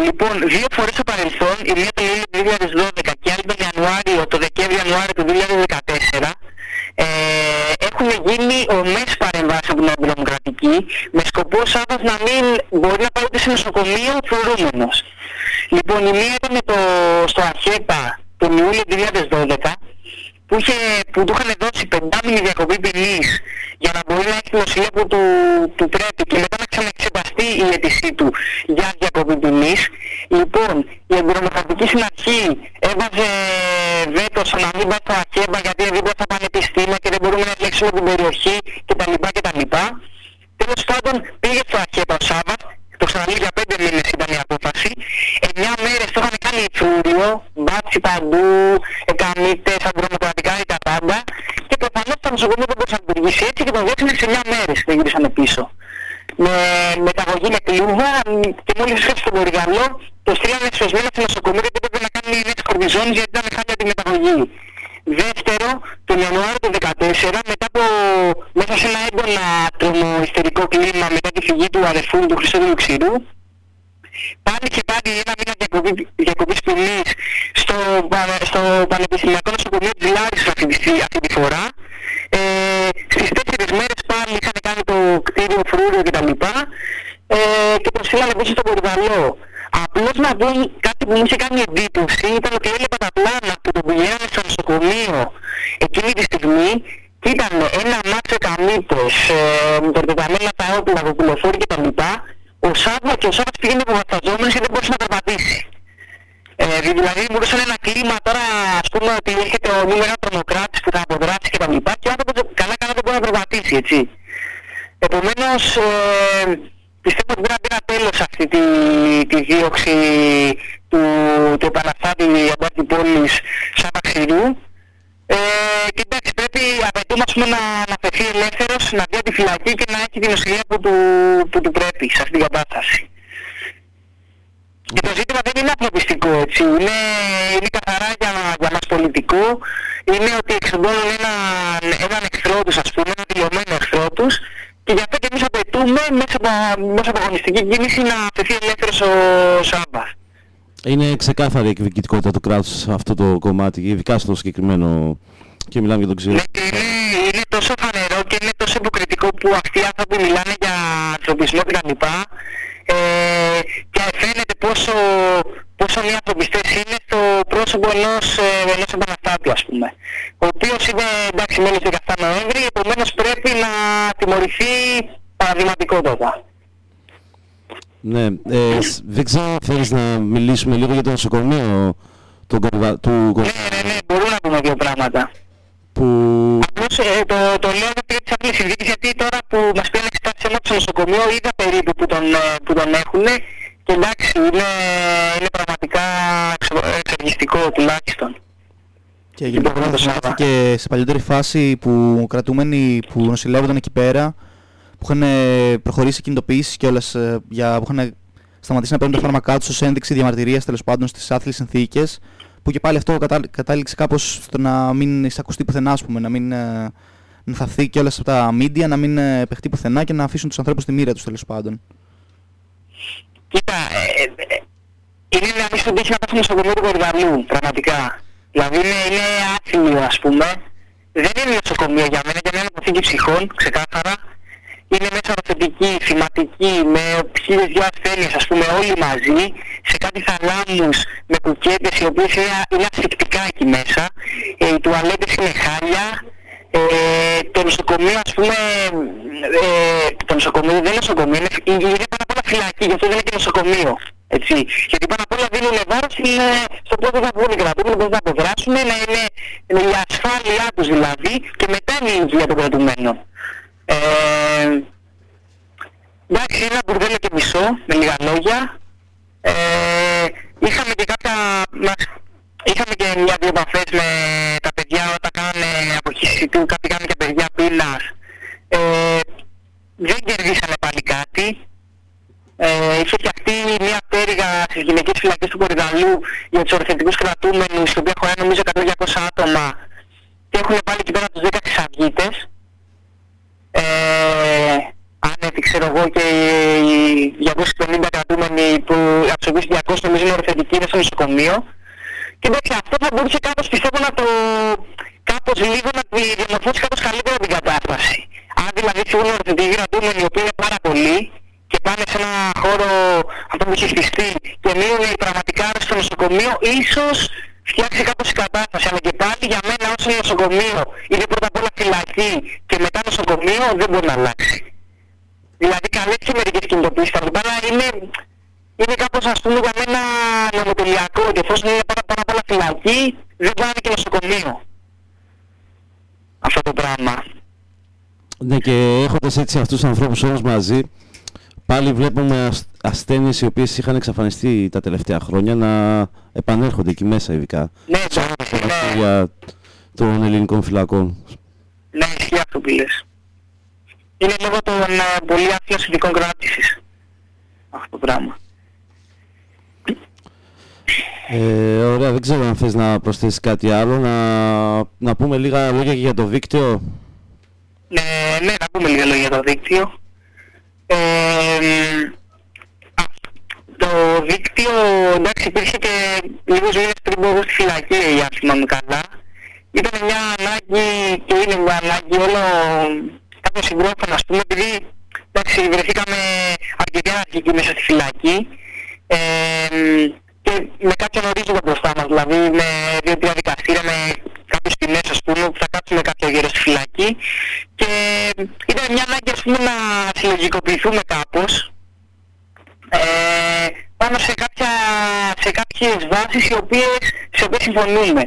λοιπόν, δύο φορές στο παρελθόν, η μία το Ιούλιο του 2012 και άλλη τον Ιανουάριο, το Δεκέμβριο-Ιανουάριο του 2014, ε, έχουν γίνει ομές παρεμβάσεις από την αντιδημοκρατική με σκοπό ο Σάββας να μην μπορεί να πάει ούτε σε νοσοκομείο θεωρούμενος. Λοιπόν, η μία ήταν το, στο Αρχέπα τον Ιούλιο του 2012 που, είχε, που του είχαν δώσει πεντάμινη διακοπή ποινής για να μπορεί να έχει την ουσία που του, του πρέπει και μετά να ξαναεξεταστεί η αίτησή του για διακοπή ποινής. Λοιπόν, η εμπειρομοκρατική συναρχή έβαζε βέτος στο να μην πάει στο Αχέμπα γιατί είναι δίπλα στα πανεπιστήμια και δεν μπορούμε να ελέγξουμε την περιοχή κτλ. κτλ. Τέλος πάντων πήγε στο Αχέμπα ο Σάββας το ξαναλέω για πέντε μήνες ήταν η απόφαση. Εννιά μέρες το είχαν κάνει φρούριο, μπάτσι παντού, εκαμίτες, αντιδρομοκρατικά ή τα πάντα. Και προφανώς το νοσοκομείο δεν μπορούσε να λειτουργήσει έτσι και τον επιστρέψανε σε 9 μέρες και γύρισαν πίσω. Με μεταγωγή με κλούβα και μόλις έφτασε στον Κορυδαλό, το στείλανε σωσμένα στο νοσοκομείο και έπρεπε να κάνει νέες κορδιζόνες γιατί ήταν χάλια τη μεταγωγή. Δεύτερο, τον Ιανουάριο του 2014, μετά από μέσα σε ένα έντονα τρομοϊστερικό κλίμα μετά τη φυγή του αδερφού του Χριστόδουλου Ξηρού, πάλι και πάλι ένα μήνα διακοπή, διακοπής ποινής στο, στο Πανεπιστημιακό Νοσοκομείο της Λάρισας αυτή, αυτή τη φορά. Ε, στις τέσσερις μέρες πάλι είχαν κάνει το κτίριο φρούριο κτλ. Ε, και προσφύγανε πίσω στον Κορυδαλό. Απλώς να δουν κάτι που μου είχε κάνει εντύπωση ήταν ότι έλεπα τα πλάνα που τον πηγαίνανε στο νοσοκομείο εκείνη τη στιγμή και ήταν ένα μάτσο καμίτες, ε, με τα όπλα, το τηλεφόρο κτλ. Ο Σάββα και ο Σάββας πήγαινε αποβασταζόμενος και δεν μπορούσε να περπατήσει. Ε, δηλαδή μου έδωσαν ένα κλίμα τώρα ας πούμε ότι έρχεται ο νούμερο τρομοκράτης που θα αποδράσει και τα λοιπά και ο άνθρωπος καλά καλά δεν μπορεί να περπατήσει έτσι. Επομένως ε, πιστεύω ότι πρέπει να μπει ένα τέλος αυτή τη, τη δίωξη του, του επαναστάτη αντάρτη πόλης σαν Ξηρού. Ε, και εντάξει, πρέπει απαιτούμε πούμε, να, να φεθεί ελεύθερος, να βγει από τη φυλακή και να έχει την ουσία που του, που του πρέπει σε αυτήν την κατάσταση. Και το ζήτημα δεν είναι ανθρωπιστικό έτσι, είναι, είναι καθαρά για, για μας πολιτικό, είναι ότι εξοντώνουν έναν, έναν εχθρό τους ας πούμε, έναν δηλωμένο εχθρό τους και γι' αυτό και εμείς απαιτούμε μέσα από, μέσα από αγωνιστική κίνηση να φεθεί ελεύθερος ο Σάμπας. Είναι ξεκάθαρη η εκδικητικότητα του κράτους σε αυτό το κομμάτι, ειδικά στο συγκεκριμένο και μιλάμε για τον ξύλο. Ναι, είναι, είναι τόσο φανερό και είναι τόσο υποκριτικό που αυτοί οι άνθρωποι μιλάνε για ανθρωπισμό κτλ. Ε, και φαίνεται πόσο, πόσο μη ανθρωπιστές είναι στο πρόσωπο ενός, ε, ενός επαναστάτη ας πούμε. Ο οποίος είναι εντάξει μέλος 17 Νοέμβρη, επομένως πρέπει να τιμωρηθεί παραδειγματικότατα. Ναι, ε, δεν ξέρω θέλεις να μιλήσουμε λίγο για το νοσοκομείο του Κορδα... Ναι, ναι, ναι, μπορούμε να πούμε δύο πράγματα. Που... Απλώς ε, το, το λέω γιατί έτσι απλή συζήτηση, γιατί τώρα που μας πήραν εξετάσεις αίμα στο νοσοκομείο είδα περίπου που τον, ε, που τον έχουν και εντάξει, είναι, είναι πραγματικά εξοργιστικό τουλάχιστον. Και για παράδειγμα και σε παλιότερη φάση που κρατούμενοι που νοσηλεύονταν εκεί πέρα που είχαν προχωρήσει κινητοποιήσεις και όλες για, που είχαν σταματήσει να παίρνουν τα φάρμακά τους ως ένδειξη διαμαρτυρίας τέλος πάντων στις άθλιες συνθήκες που και πάλι αυτό κατά, κατάληξε κάπως στο να μην εισακουστεί πουθενά ας πούμε, να μην ε, να θαθεί και όλα αυτά τα media, να μην ε, παιχτεί πουθενά και να αφήσουν τους ανθρώπους στη μοίρα τους τέλος πάντων. Κοίτα, ε, ε, είναι μια μισή που έχει να πάθει στο κομμάτι του Κορδαλού, πραγματικά. Δηλαδή είναι, είναι άθιμιο ας πούμε. Δεν είναι νοσοκομείο για μένα, για μένα είναι αποθήκη ψυχών, ξεκάθαρα είναι μέσα θετική, θυματική, με χίλιες δυο ασθένειες, ας πούμε, όλοι μαζί, σε κάτι θαλάμους με κουκέτες, οι οποίες είναι, είναι ασφυκτικά εκεί μέσα, ε, οι τουαλέτες είναι χάλια, ε, το νοσοκομείο, ας πούμε, ε, το νοσοκομείο δεν είναι νοσοκομείο, είναι, είναι πάρα πολλά φυλακή, γι' αυτό δεν είναι και νοσοκομείο. Έτσι. Γιατί πάνω απ' όλα δίνουν βάρος στο πότε θα βγουν οι κρατούμενοι, πώς θα αποδράσουν, να είναι, είναι η ασφάλειά τους δηλαδή και μετά είναι η υγεία των κρατουμένων. Ε, εντάξει, είναι ένα μπουρδέλο και μισό, με λίγα λόγια. Ε, είχαμε και κάποια... Μας, είχαμε και μια-δύο επαφές με τα παιδιά όταν κάνανε αποχή του, κάποιοι κάνανε και παιδιά πύλας. Ε, δεν κερδίσανε πάλι κάτι. Ε, είχε και αυτή μια πτέρυγα στις γυναικές φυλακές του Κορυδαλού για τους ορθεντικούς κρατούμενους, στο οποίο έχω νομίζω 100-200 άτομα και έχουν πάλι εκεί πέρα τους 10 χρυσαυγίτες ε, άνετη ξέρω εγώ και οι 250 κρατούμενοι που από τους οποίους 200 νομίζω είναι ορθεντικοί είναι στο νοσοκομείο και εντάξει αυτό θα μπορούσε κάπως πιστεύω να το κάπως λίγο να τη διαμορφώσει κάπως καλύτερα την κατάσταση. Αν δηλαδή φύγουν ορθεντικοί κρατούμενοι οι οποίοι είναι πάρα πολλοί και πάνε σε ένα χώρο αυτό που έχει χτιστεί και μείνουν πραγματικά στο νοσοκομείο, ίσως φτιάξει κάπως η κατάσταση. Αλλά και πάλι για μένα όσο νοσοκομείο είναι πρώτα απ' όλα φυλακή και μετά νοσοκομείο δεν μπορεί να αλλάξει. Δηλαδή καλές και μερικές κινητοποιήσεις θα αλλά είναι, είναι κάπως ας πούμε για μένα νομοτελειακό και εφόσον είναι πάρα, πάρα πολλά φυλακή δεν πάνε και νοσοκομείο. Αυτό το πράγμα. Ναι και έχοντας έτσι αυτούς τους ανθρώπους όλους μαζί πάλι βλέπουμε ασθένειες οι οποίες είχαν εξαφανιστεί τα τελευταία χρόνια να επανέρχονται εκεί μέσα ειδικά. Ναι, ναι. των ελληνικών φυλακών. Ναι, ισχύει αυτό που λες. είναι λόγω των ε, πολύ άθλιων συνδικών κράτησης. Αυτό το πράγμα. Ε, ωραία, δεν ξέρω αν θες να προσθέσεις κάτι άλλο, να, να πούμε λίγα λόγια και για το δίκτυο. Ναι, ναι, να πούμε λίγα λόγια για το δίκτυο. Ε, α, το δίκτυο, εντάξει, υπήρχε και λίγους μήνες πριν πω στη φυλακή, αν θυμάμαι καλά. Ήταν μια ανάγκη και είναι μια ανάγκη όλο κάποιο συντρόφων, ας πούμε, επειδή εντάξει, βρεθήκαμε αρκετοί αναρχικοί μέσα στη φυλακή. Ε, και με κάποιον ορίζοντα μπροστά μας, δηλαδή με δύο-τρία δικαστήρια, με κάποιες ποινές ας πούμε, που θα κάτσουμε κάποιο γέρο στη φυλακή και ήταν μια ανάγκη ας πούμε να συλλογικοποιηθούμε κάπως ε, πάνω σε, κάποια, σε κάποιες βάσεις οι οποίες, σε οποίες συμφωνούμε.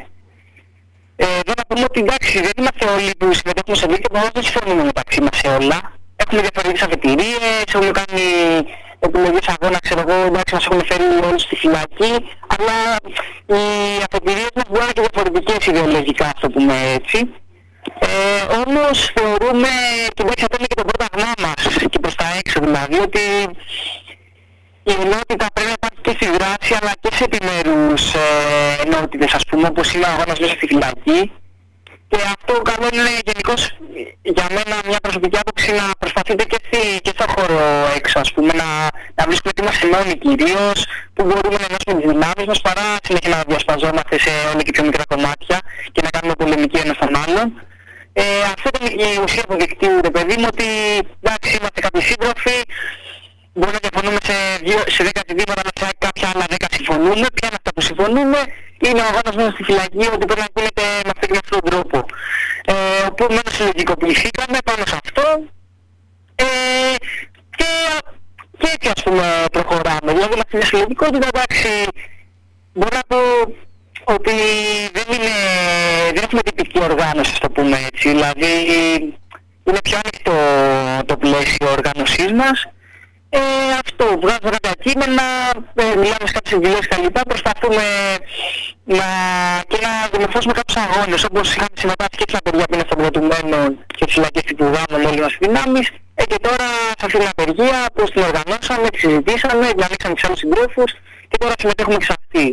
Ε, εδώ να πούμε ότι εντάξει δεν είμαστε όλοι που συμμετέχουμε σε δίκτυο, όμως δεν συμφωνούμε μεταξύ μας σε όλα. Έχουμε διαφορετικές αφετηρίες, έχουμε κάνει επιλογές αγώνα, ξέρω εγώ, εντάξει μας έχουν φέρει όλοι στη φυλακή, αλλά οι αφετηρίες μας μπορεί να είναι και διαφορετικές ιδεολογικά, ας το πούμε έτσι. Ε, όμως θεωρούμε, και εντάξει αυτό είναι και το πρόταγμά μας και προς τα έξω δηλαδή, ότι η ενότητα πρέπει να υπάρχει και στη δράση αλλά και σε επιμέρους ε, ενότητες ας πούμε όπως είναι ο αγώνας μέσα στη φυλακή και αυτό καλό είναι γενικώς για μένα μια προσωπική άποψη να προσπαθείτε και, στη, και στο χώρο έξω ας πούμε, να, να βρίσκουμε τι μας ενώνει κυρίως, που μπορούμε να ενώσουμε τις δυνάμεις μας παρά συνέχεια να διασπαζόμαστε σε όλα και πιο μικρά κομμάτια και να κάνουμε πολεμική ένα στον άλλον. Ε, αυτό ήταν η ουσία του δικτύου, ρε παιδί μου, ότι εντάξει είμαστε κάποιοι σύντροφοι, μπορεί να διαφωνούμε σε, δύο, σε 10 ζητήματα, αλλά σε κάποια άλλα 10 συμφωνούμε. Ποια είναι αυτά που συμφωνούμε, είναι ο αγώνας μας στη φυλακή, ότι πρέπει να γίνεται με αυτόν και αυτόν τον τρόπο. Ε, οπότε συλλογικοποιηθήκαμε πάνω σε αυτό ε, και, και έτσι ας πούμε προχωράμε. Δηλαδή με αυτή τη συλλογικότητα, εντάξει, μπορώ να πω ότι δεν είναι, δεν έχουμε τυπική οργάνωση, το πούμε έτσι. Δηλαδή είναι πιο ανοιχτό το πλαίσιο οργάνωσής μας ε, αυτό, βγάζουμε κάποια κείμενα, ε, μιλάμε σε κάποιες εκδηλώσεις λοιπά, Προσπαθούμε να, και να δημορφώσουμε κάποιους αγώνες, όπως είχαμε συμμετάσχει και στην απεργία πίνας των κρατουμένων και τις φυλακές του Γάμου με όλες μας τις δυνάμεις. Ε, και τώρα σε αυτή την απεργία, πώς την οργανώσαμε, τη συζητήσαμε, διαλέξαμε τους άλλους συντρόφους και τώρα συμμετέχουμε και σε αυτή.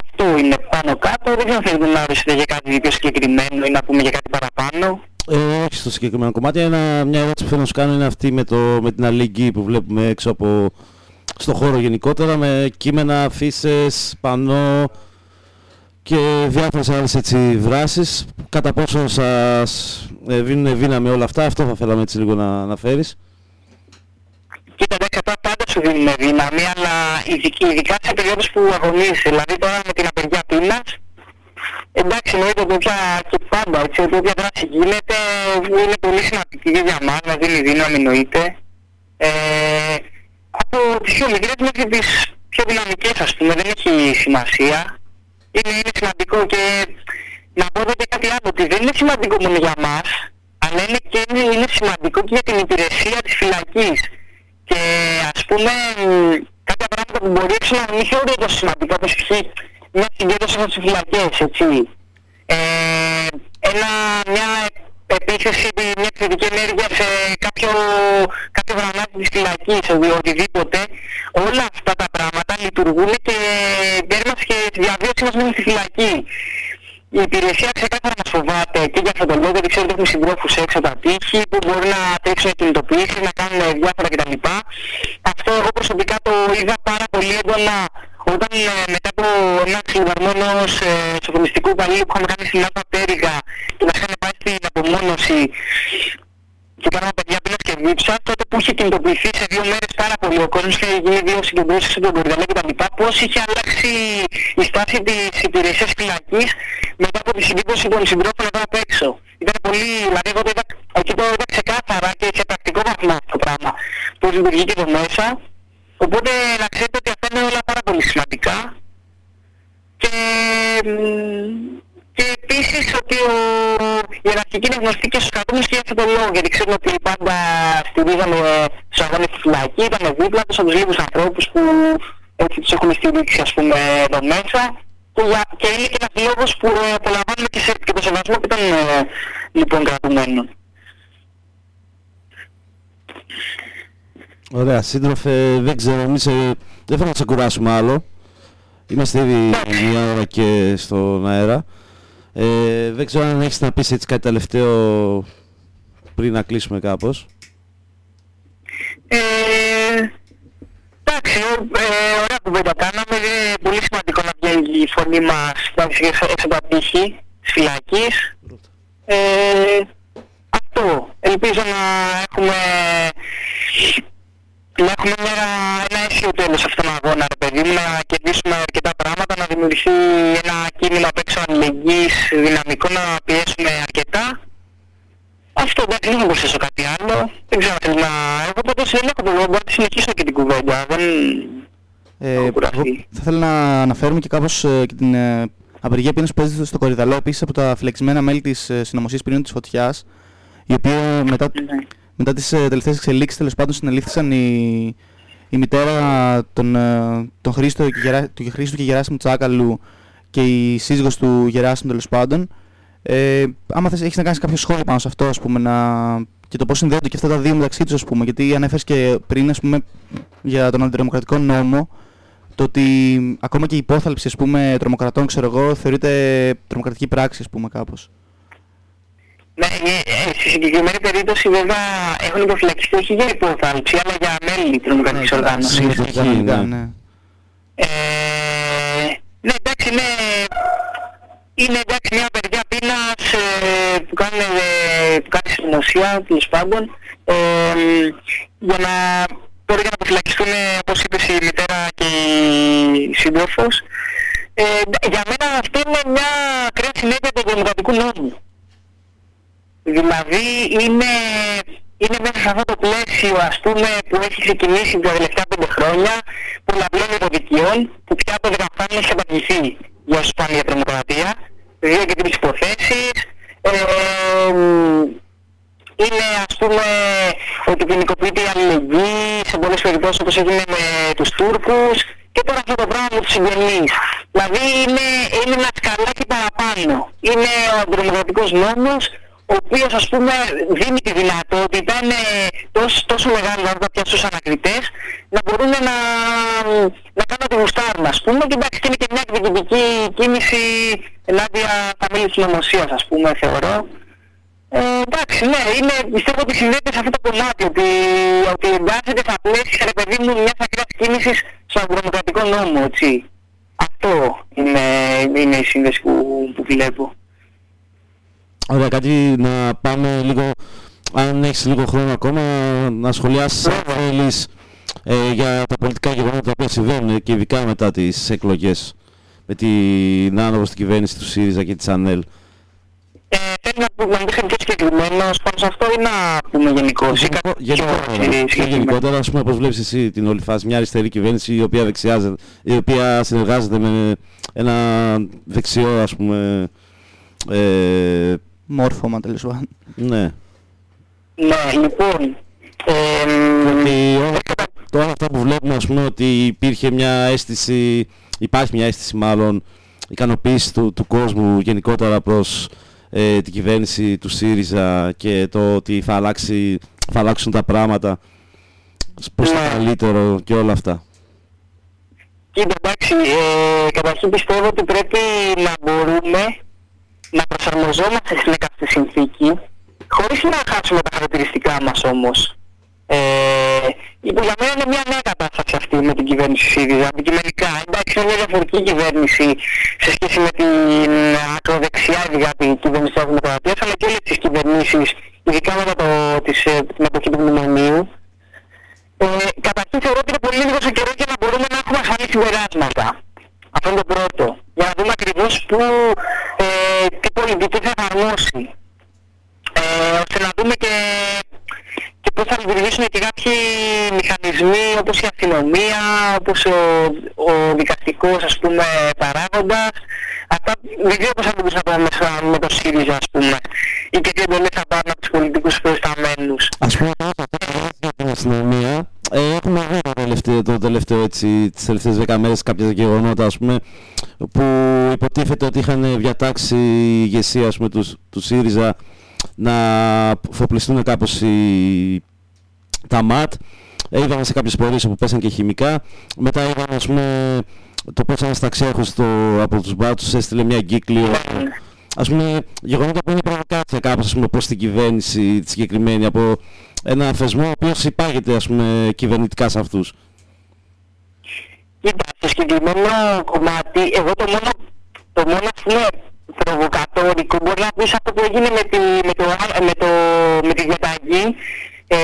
Αυτό είναι πάνω κάτω, δεν ξέρω αν θέλετε να ρωτήσετε για κάτι πιο συγκεκριμένο ή να πούμε για κάτι παραπάνω. Ε, όχι στο συγκεκριμένο κομμάτι. Ένα, μια ερώτηση που θέλω να σου κάνω είναι αυτή με, το, με την αλληλεγγύη που βλέπουμε έξω από στο χώρο γενικότερα με κείμενα, αφήσεις, πανό και διάφορες άλλες έτσι δράσεις. Κατά πόσο σας ε, δίνουν δύναμη όλα αυτά, αυτό θα θέλαμε έτσι λίγο να αναφέρεις. Κοίτα, εντάξει, αυτά πάντα σου δίνουν δύναμη, αλλά ειδικά σε περίοδους που αγωνίζεσαι. Δηλαδή τώρα με την απεργία πείνας, Εντάξει, εννοείται ότι όποια και πάντα, έτσι, ότι όποια δράση γίνεται είναι πολύ σημαντική για μας, να δίνει δύναμη εννοείται. Ε, από τις πιο μικρές μέχρι τις πιο δυναμικές ας πούμε, δεν έχει σημασία. Είναι, είναι σημαντικό και να πω εδώ και κάτι άλλο, ότι δεν είναι σημαντικό μόνο για μας, αλλά είναι, και είναι, είναι σημαντικό και για την υπηρεσία της φυλακής. Και ας πούμε κάποια πράγματα που μπορεί να μην θεωρείται τόσο σημαντικά, όπως μια συγκέντρωση από τις φυλακές, έτσι. Ε, ένα, μια επίθεση, μια εκθετική ενέργεια σε κάποιο, κάποιο γραμμάτι της φυλακής, οτιδήποτε. Όλα αυτά τα πράγματα λειτουργούν και πέρμας και τη διαβίωση μας μέσα στη φυλακή. Η υπηρεσία ξεκάθαρα μας φοβάται και για αυτόν τον λόγο, γιατί ξέρω ότι έχουμε συντρόφους έξω τα τείχη που μπορεί να τρέξουν κινητοποιήσεις, να κάνουν διάφορα κτλ. Αυτό εγώ προσωπικά το είδα πάρα πολύ έντονα όταν ε, μετά από ένας ξυλογαρμό ενός ε, σοφρονιστικού υπαλλήλου που είχαμε κάνει στην Λάμπα Πέριγα και μας είχαν πάει στην απομόνωση και κάναμε παιδιά πίνας και δίψα, τότε που είχε κινητοποιηθεί σε δύο μέρες πάρα πολύ ο κόσμος και γίνει δύο συγκεντρώσεις στον Κορδαλέ και τα λοιπά, πώς είχε αλλάξει η στάση της υπηρεσίας φυλακής μετά από τη συγκέντρωση των συντρόφων εδώ απ' έξω. Ήταν πολύ, δηλαδή εγώ το είδα, εκεί το είδα ξεκάθαρα και σε πρακτικό βαθμό αυτό το πράγμα, πώς λειτουργεί και εδώ μέσα Οπότε να ξέρετε ότι αυτά είναι όλα πάρα πολύ σημαντικά. Και, και επίσης ότι ο, η ιεραρχική είναι γνωστή και στους κρατούμενους και για αυτόν τον λόγο, γιατί ξέρουμε ότι πάντα στηρίζαμε στους αγώνες στη φυλακή, ήταν δίπλα τους από τους λίγους ανθρώπους που έτσι τους έχουν στηρίξει ας πούμε εδώ μέσα και, για, και είναι και ένας λόγος που απολαμβάνουμε και, σε, και το σεβασμό και των λοιπόν κρατουμένων. Ωραία, σύντροφε, δεν ξέρω, εμείς ε, δεν θέλω να σε κουράσουμε άλλο. Είμαστε ήδη μια ώρα και στον αέρα. Ε, δεν ξέρω αν έχεις να πεις έτσι κάτι τελευταίο πριν να κλείσουμε κάπως. Ε, εντάξει, ε, ωραία κουβέντα κάναμε. Είναι πολύ σημαντικό να βγαίνει η φωνή μας έξω από τα τύχη της φυλακής. Ε, αυτό. Ελπίζω να έχουμε να έχουμε μια, ένα αίσιο τέλος σε αυτόν τον αγώνα, ρε παιδί μου, να κερδίσουμε αρκετά πράγματα, να δημιουργηθεί ένα κίνημα απ' έξω αλληλεγγύης δυναμικό, να πιέσουμε αρκετά. Αυτό εντάξει, δεν θα προσθέσω κάτι άλλο. Δεν ξέρω αν θέλεις να... Εγώ πάντως δεν έχω πρόβλημα, μπορώ να συνεχίσω και την κουβέντα. Δεν... Ε, εγώ θα ήθελα να αναφέρουμε και κάπως ε, και την ε, απεργία πείνας που έζησε στο Κορυδαλό επίσης από τα φλεξιμένα μέλη της ε, συνωμοσίας πυρήνων της φωτιάς η οποία μετά, Ναι. Μετά τις ε, τελευταίες εξελίξεις τέλος πάντων συνελήφθησαν η, η μητέρα των, ε, των Χρήστο και Γερα, του Χρήστο και Γεράσιμου Τσάκαλου και η σύζυγος του Γεράσιμου τέλος πάντων. Ε, άμα θες, έχεις να κάνεις κάποιο σχόλιο πάνω σε αυτό ας πούμε να... και το πώς συνδέονται και αυτά τα δύο μεταξύ τους ας πούμε γιατί ανέφερες και πριν ας πούμε για τον αντιδημοκρατικό νόμο το ότι ακόμα και η υπόθαλψη ας πούμε τρομοκρατών ξέρω εγώ θεωρείται τρομοκρατική πράξη ας πούμε κάπως. Ναι, ε, ε, στη συγκεκριμένη περίπτωση βέβαια έχουν υποφυλακιστεί όχι για υποθάλψη, αλλά για μέλη τρομοκρατικής οργάνωσης. συμμετοχή, Κανονικά, ναι. ναι. Ε, ναι, εντάξει, ναι. Είναι εντάξει μια παιδιά πείνας ε, που κάνει, ε, που κάνει συνωμοσία, τέλος πάντων, ε, για να μπορεί για να αποφυλακιστούν, ε, όπως είπες, η μητέρα και η σύντροφος. Ε, για μένα αυτό είναι μια ακραία συνέπεια του δημοκρατικού νόμου. Δηλαδή είναι, είναι μέσα σε αυτό το πλαίσιο ας πούμε που έχει ξεκινήσει τα τελευταία πέντε χρόνια πολλαπλών υποδικιών που πια από 10 χρόνια έχει καταργηθεί για όσους πάνε για τρομοκρατία δύο και τρεις υποθέσεις ε, είναι ας πούμε ότι ποινικοποιείται η αλληλεγγύη σε πολλές περιπτώσεις όπως έγινε με τους Τούρκους και τώρα αυτό το πράγμα με τους συγγενείς. Δηλαδή είναι, είναι ένα σκαλάκι παραπάνω. Είναι ο αντιδημοκρατικός νόμος ο οποίος ας πούμε δίνει τη δυνατότητα, είναι τόσο, τόσο μεγάλο να πια στους ανακριτές, να μπορούν να, να κάνουν τη γουστάρουν ας πούμε και εντάξει και είναι και μια εκδικητική κίνηση ενάντια στα μέλη της νομοσίας ας πούμε θεωρώ. Ε, εντάξει, ναι, είναι, πιστεύω ότι συνδέεται σε αυτό το κομμάτι, ότι, ότι εντάσσεται στα πλαίσια, ρε παιδί μου, μιας ακραίας κίνησης στον αντιδημοκρατικό νόμο, έτσι. Αυτό είναι, είναι η σύνδεση που, που βλέπω. Ωραία, κάτι να πάμε λίγο, αν έχεις λίγο χρόνο ακόμα, να σχολιάσεις αν θέλεις ε, για τα πολιτικά γεγονότα που συμβαίνουν και ειδικά μετά τις εκλογές με την άνοδο στην κυβέρνηση του ΣΥΡΙΖΑ και της ΑΝΕΛ. Ε, θέλει να, πούμε, να μπει πιο συγκεκριμένος πάνω σε αυτό ή να πούμε γενικώς ή κάτι πιο Γενικότερα, ε, και συγκεκριμένο. γενικότερα, ας πούμε, πώς βλέπεις εσύ την όλη φάση, μια αριστερή κυβέρνηση η οποία δεξιάζεται, η οποία συνεργάζεται με ένα δεξιό, ας πούμε, ε, Μόρφωμα τέλος πάντων. ναι. Ναι, λοιπόν, ε, Ότι όλα, τώρα αυτά που βλέπουμε, ας πούμε, ότι υπήρχε μια αίσθηση, υπάρχει μια αίσθηση μάλλον, ικανοποίηση του, του κόσμου γενικότερα προς ε, την κυβέρνηση του ΣΥΡΙΖΑ και το ότι θα, αλλάξει, θα αλλάξουν τα πράγματα προς το Ναι. καλύτερο και όλα αυτά. Κοίτα, εντάξει, ε, καταρχήν πιστεύω ότι πρέπει να μπορούμε να προσαρμοζόμαστε στην εκάστοτε συνθήκη, χωρίς να χάσουμε τα χαρακτηριστικά μας όμως. Ε, που για μένα είναι μια νέα κατάσταση αυτή με την κυβέρνηση ΣΥΡΙΖΑ, αντικειμενικά. Εντάξει, είναι μια διαφορετική κυβέρνηση σε σχέση με την ακροδεξιά ειδικά την κυβέρνηση της Δημοκρατίας, αλλά και όλες τις κυβερνήσεις, ειδικά μετά το, της, ε, την εποχή του μνημονίου. Ε, καταρχήν θεωρώ ότι είναι πολύ λίγος ο καιρός για να μπορούμε να έχουμε ασφαλή συμπεράσματα. Αυτό είναι το πρώτο. Για να δούμε ακριβώς πού, ε, τι πολιτική θα εφαρμόσει. Ε, ώστε να δούμε και, και πώς θα λειτουργήσουν και κάποιοι μηχανισμοί όπως η αστυνομία, όπως ο, ο δικαστικός ας πούμε παράγοντας. Αυτά δεν ξέρω πώς θα μπορούσαν να πάμε μέσα με το ΣΥΡΙΖΑ ας πούμε ή και τι εντολές θα πάρουν από τους πολιτικούς προϊσταμένους. Ας πούμε τώρα για την αστυνομία, ε, έχουμε δει το τελευταίο, το τελευταίο έτσι, τις τελευταίες δέκα μέρες κάποια γεγονότα ας πούμε που υποτίθεται ότι είχαν διατάξει η ηγεσία ας πούμε, τους, του ΣΥΡΙΖΑ να φοπλιστούν κάπως οι, τα ΜΑΤ, είδαμε σε κάποιες πορείες που πέσαν και χημικά, μετά είδαμε ας πούμε το πώς ένας ταξιάρχος το, από τους μπάτσους έστειλε μια εγκύκλιο. Ας πούμε γεγονότα που είναι προβοκάτσια κάπως ας πούμε προς την κυβέρνηση τη συγκεκριμένη από ένα θεσμό ο οποίος υπάγεται ας πούμε κυβερνητικά σε αυτούς. Κοίτα, στο συγκεκριμένο κομμάτι, εγώ το μόνο, το μόνο ας πούμε προβοκατόρικο μπορεί να πεις αυτό που έγινε με τη, με το, με το, με τη διαταγή ε,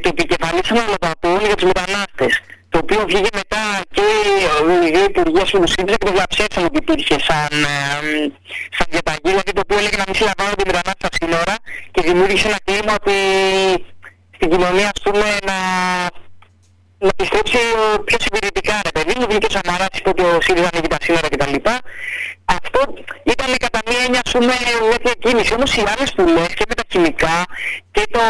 του επικεφαλής των για τους μετανάστες το οποίο βγήκε μετά και οι δύο υπουργοί του ΣΥΡΙΖΑ και το διαψεύσαν ότι υπήρχε σαν, ε, σαν διαταγή, δηλαδή το οποίο έλεγε να μην συλλαμβάνονται οι μετανάστες στα σύνορα και δημιούργησε ένα κλίμα ότι στην κοινωνία ας πούμε να, να επιστρέψει πιο συμπεριτικά ρε παιδί μου, βγήκε ο Σαμαράς είπε ότι ο ΣΥΡΙΖΑ ανοίγει τα σύνορα κτλ. Αυτό ήταν κατά μία έννοια ας πούμε μια κίνηση, όμως οι άλλες που λες και με τα χημικά και το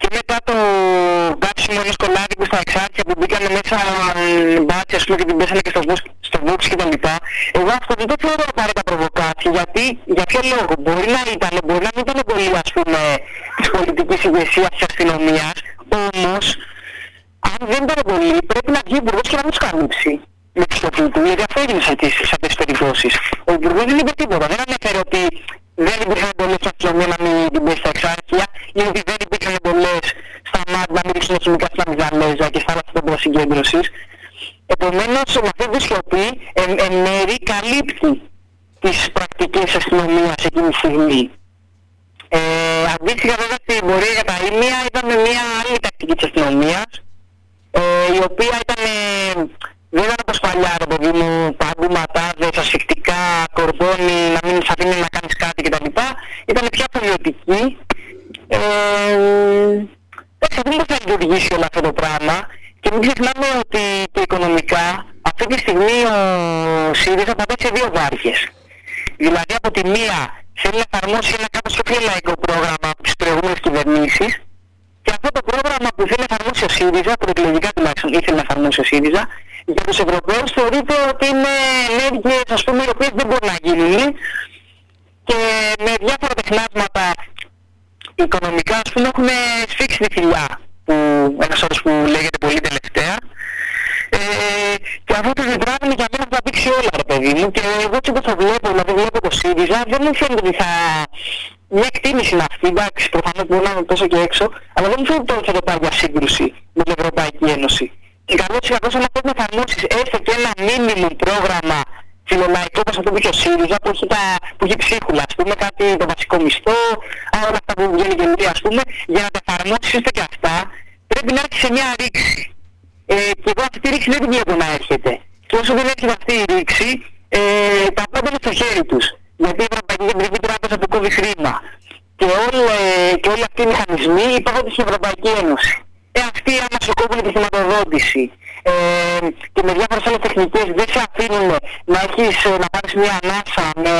και μετά το κάψιμο ενός κολλάδικου στα εξάρτια που μπήκανε μέσα μπάτσια ας πούμε και την πέσανε και στο, στο Vox και τα λοιπά εγώ αυτό δεν το θεωρώ απαραίτητα προβοκάτσια γιατί για ποιο λόγο μπορεί να ήταν, μπορεί να μην ήταν πολύ ας πούμε της πολιτικής ηγεσίας της αστυνομίας όμως αν δεν ήταν πολύ πρέπει να βγει ο Υπουργός και να μην τους καλύψει με τη στοφή του, γιατί αυτό έγινε σε αυτές τις περιπτώσεις. Ο Υπουργός δεν είπε τίποτα, δεν ανέφερε ότι δεν υπήρχαν εντολές στην αστυνομία να μην την πέσει στα εξάρτια ή ότι δεν υπήρχαν εντολές στα ΜΑΤ να μην ρίξουν χημικά στην Αμυγδαλέζα και στα άλλα αυτά συγκέντρωσης. Επομένως, με αυτή τη σιωπή εν, εν μέρη καλύπτει τις πρακτικές αστυνομίας εκείνη τη στιγμή. Ε, αντίστοιχα βέβαια στην πορεία για τα ίμια ήταν μια άλλη τακτική της αστυνομίας ε, η οποία ήταν δεν ήταν όπως παλιά ρε παιδί μου, παντού ματάδες, ασφικτικά, κορδόνι, να μην σε αφήνει να κάνεις κάτι κτλ. Ήταν πια πολιτική. Ε, δεν πώς θα λειτουργήσει όλο αυτό το πράγμα και μην ξεχνάμε ότι και οικονομικά αυτή τη στιγμή ο ΣΥΡΙΖΑ πατάει σε δύο βάρκες. Δηλαδή από τη μία θέλει να εφαρμόσει ένα κάπως πιο λαϊκό πρόγραμμα από τις προηγούμενες κυβερνήσεις και αυτό το πρόγραμμα που θέλει να εφαρμόσει ο ΣΥΡΙΖΑ, προεκλογικά τουλάχιστον ήθελε να εφαρμόσει ο ΣΥΡΙΖΑ, για τους Ευρωπαίους θεωρείται ότι είναι ενέργειες ας πούμε οι οποίες δεν μπορούν να γίνουν και με διάφορα τεχνάσματα οικονομικά ας πούμε έχουν σφίξει τη φιλιά που ένας όρος που λέγεται πολύ τελευταία. Ε, και αυτό το διδράμινο για μένα θα τα δείξει όλα ρε παιδί μου και εγώ έτσι όπως το βλέπω, δηλαδή βλέπω το ΣΥΡΙΖΑ δεν μου φαίνεται ότι θα μια εκτίμηση είναι αυτή, εντάξει, προφανώς μπορεί να είναι τόσο και έξω, αλλά δεν μου φαίνεται ότι θα το πάρει για σύγκρουση με την Ευρωπαϊκή Ένωση. Και καλό ή κακός αν αυτές να εφαρμόσεις έστω και ένα μίνιμουμ πρόγραμμα φιλολαϊκό όπως αυτό που είχε ο ΣΥΡΙΖΑ που έχει, τα, που έχει ψίχουλα ας πούμε κάτι το βασικό μισθό όλα αυτά που βγαίνει και ας πούμε για να τα εφαρμόσεις έστω και αυτά πρέπει να έρθει σε μια ρήξη. Ε, και εγώ αυτή τη ρήξη δεν την βλέπω να έρχεται. Και όσο δεν έρχεται αυτή η ρήξη ε, τα πάντα είναι στο χέρι τους. Γιατί η Ευρωπαϊκή Κεντρική Τράπεζα που κόβει χρήμα. Και, όλοι, και όλοι αυτοί οι μηχανισμοί υπάρχουν στην Ευρωπαϊκή Ένωση. Ε, αυτοί άμα σου κόβουν τη χρηματοδότηση ε, και με διάφορες άλλες τεχνικές δεν σε αφήνουν να έχεις, ε, να πάρεις μια ανάσα με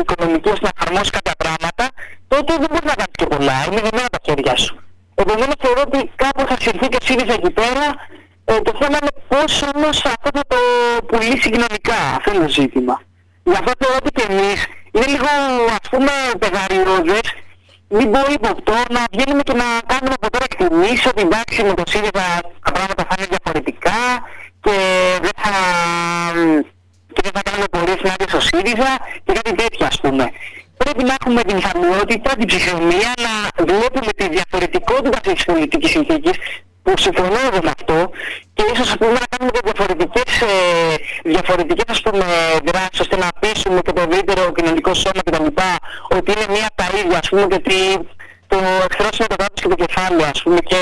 οικονομικές να εφαρμόσεις κάποια πράγματα, τότε δεν μπορείς να κάνεις και πολλά, είναι δεμένα τα χέρια σου. Επομένως θεωρώ ότι κάπου θα συρθεί και ΣΥΡΙΖΑ εκεί πέρα, ε, το θέμα είναι πώς όμως αυτό θα το πουλήσει κοινωνικά, αυτό είναι το ζήτημα. Γι' αυτό θεωρώ ότι και εμείς είναι λίγο ας πούμε πεδαριώδες μην μπορεί αυτό να βγαίνουμε και να κάνουμε από τώρα εκτιμήσεις ότι εντάξει με το ΣΥΡΙΖΑ τα πράγματα θα είναι διαφορετικά και δεν θα, και δεν θα κάνουμε πορείες συνάντηση στο ΣΥΡΙΖΑ και κάτι τέτοιο ας πούμε. Πρέπει να έχουμε την ηθαμιότητα, την ψυχραιμία, να βλέπουμε τη διαφορετικότητα της πολιτικής συνθήκης που συμφωνώ με αυτό και ίσως πούμε να κάνουμε και διαφορετικές, ε, διαφορετικές ας πούμε, δράσεις ώστε να πείσουμε και το ευρύτερο κοινωνικό σώμα κτλ. ότι είναι μία τα ίδια ας πούμε και ότι το εχθρός είναι το κράτος και το κεφάλαιο ας πούμε και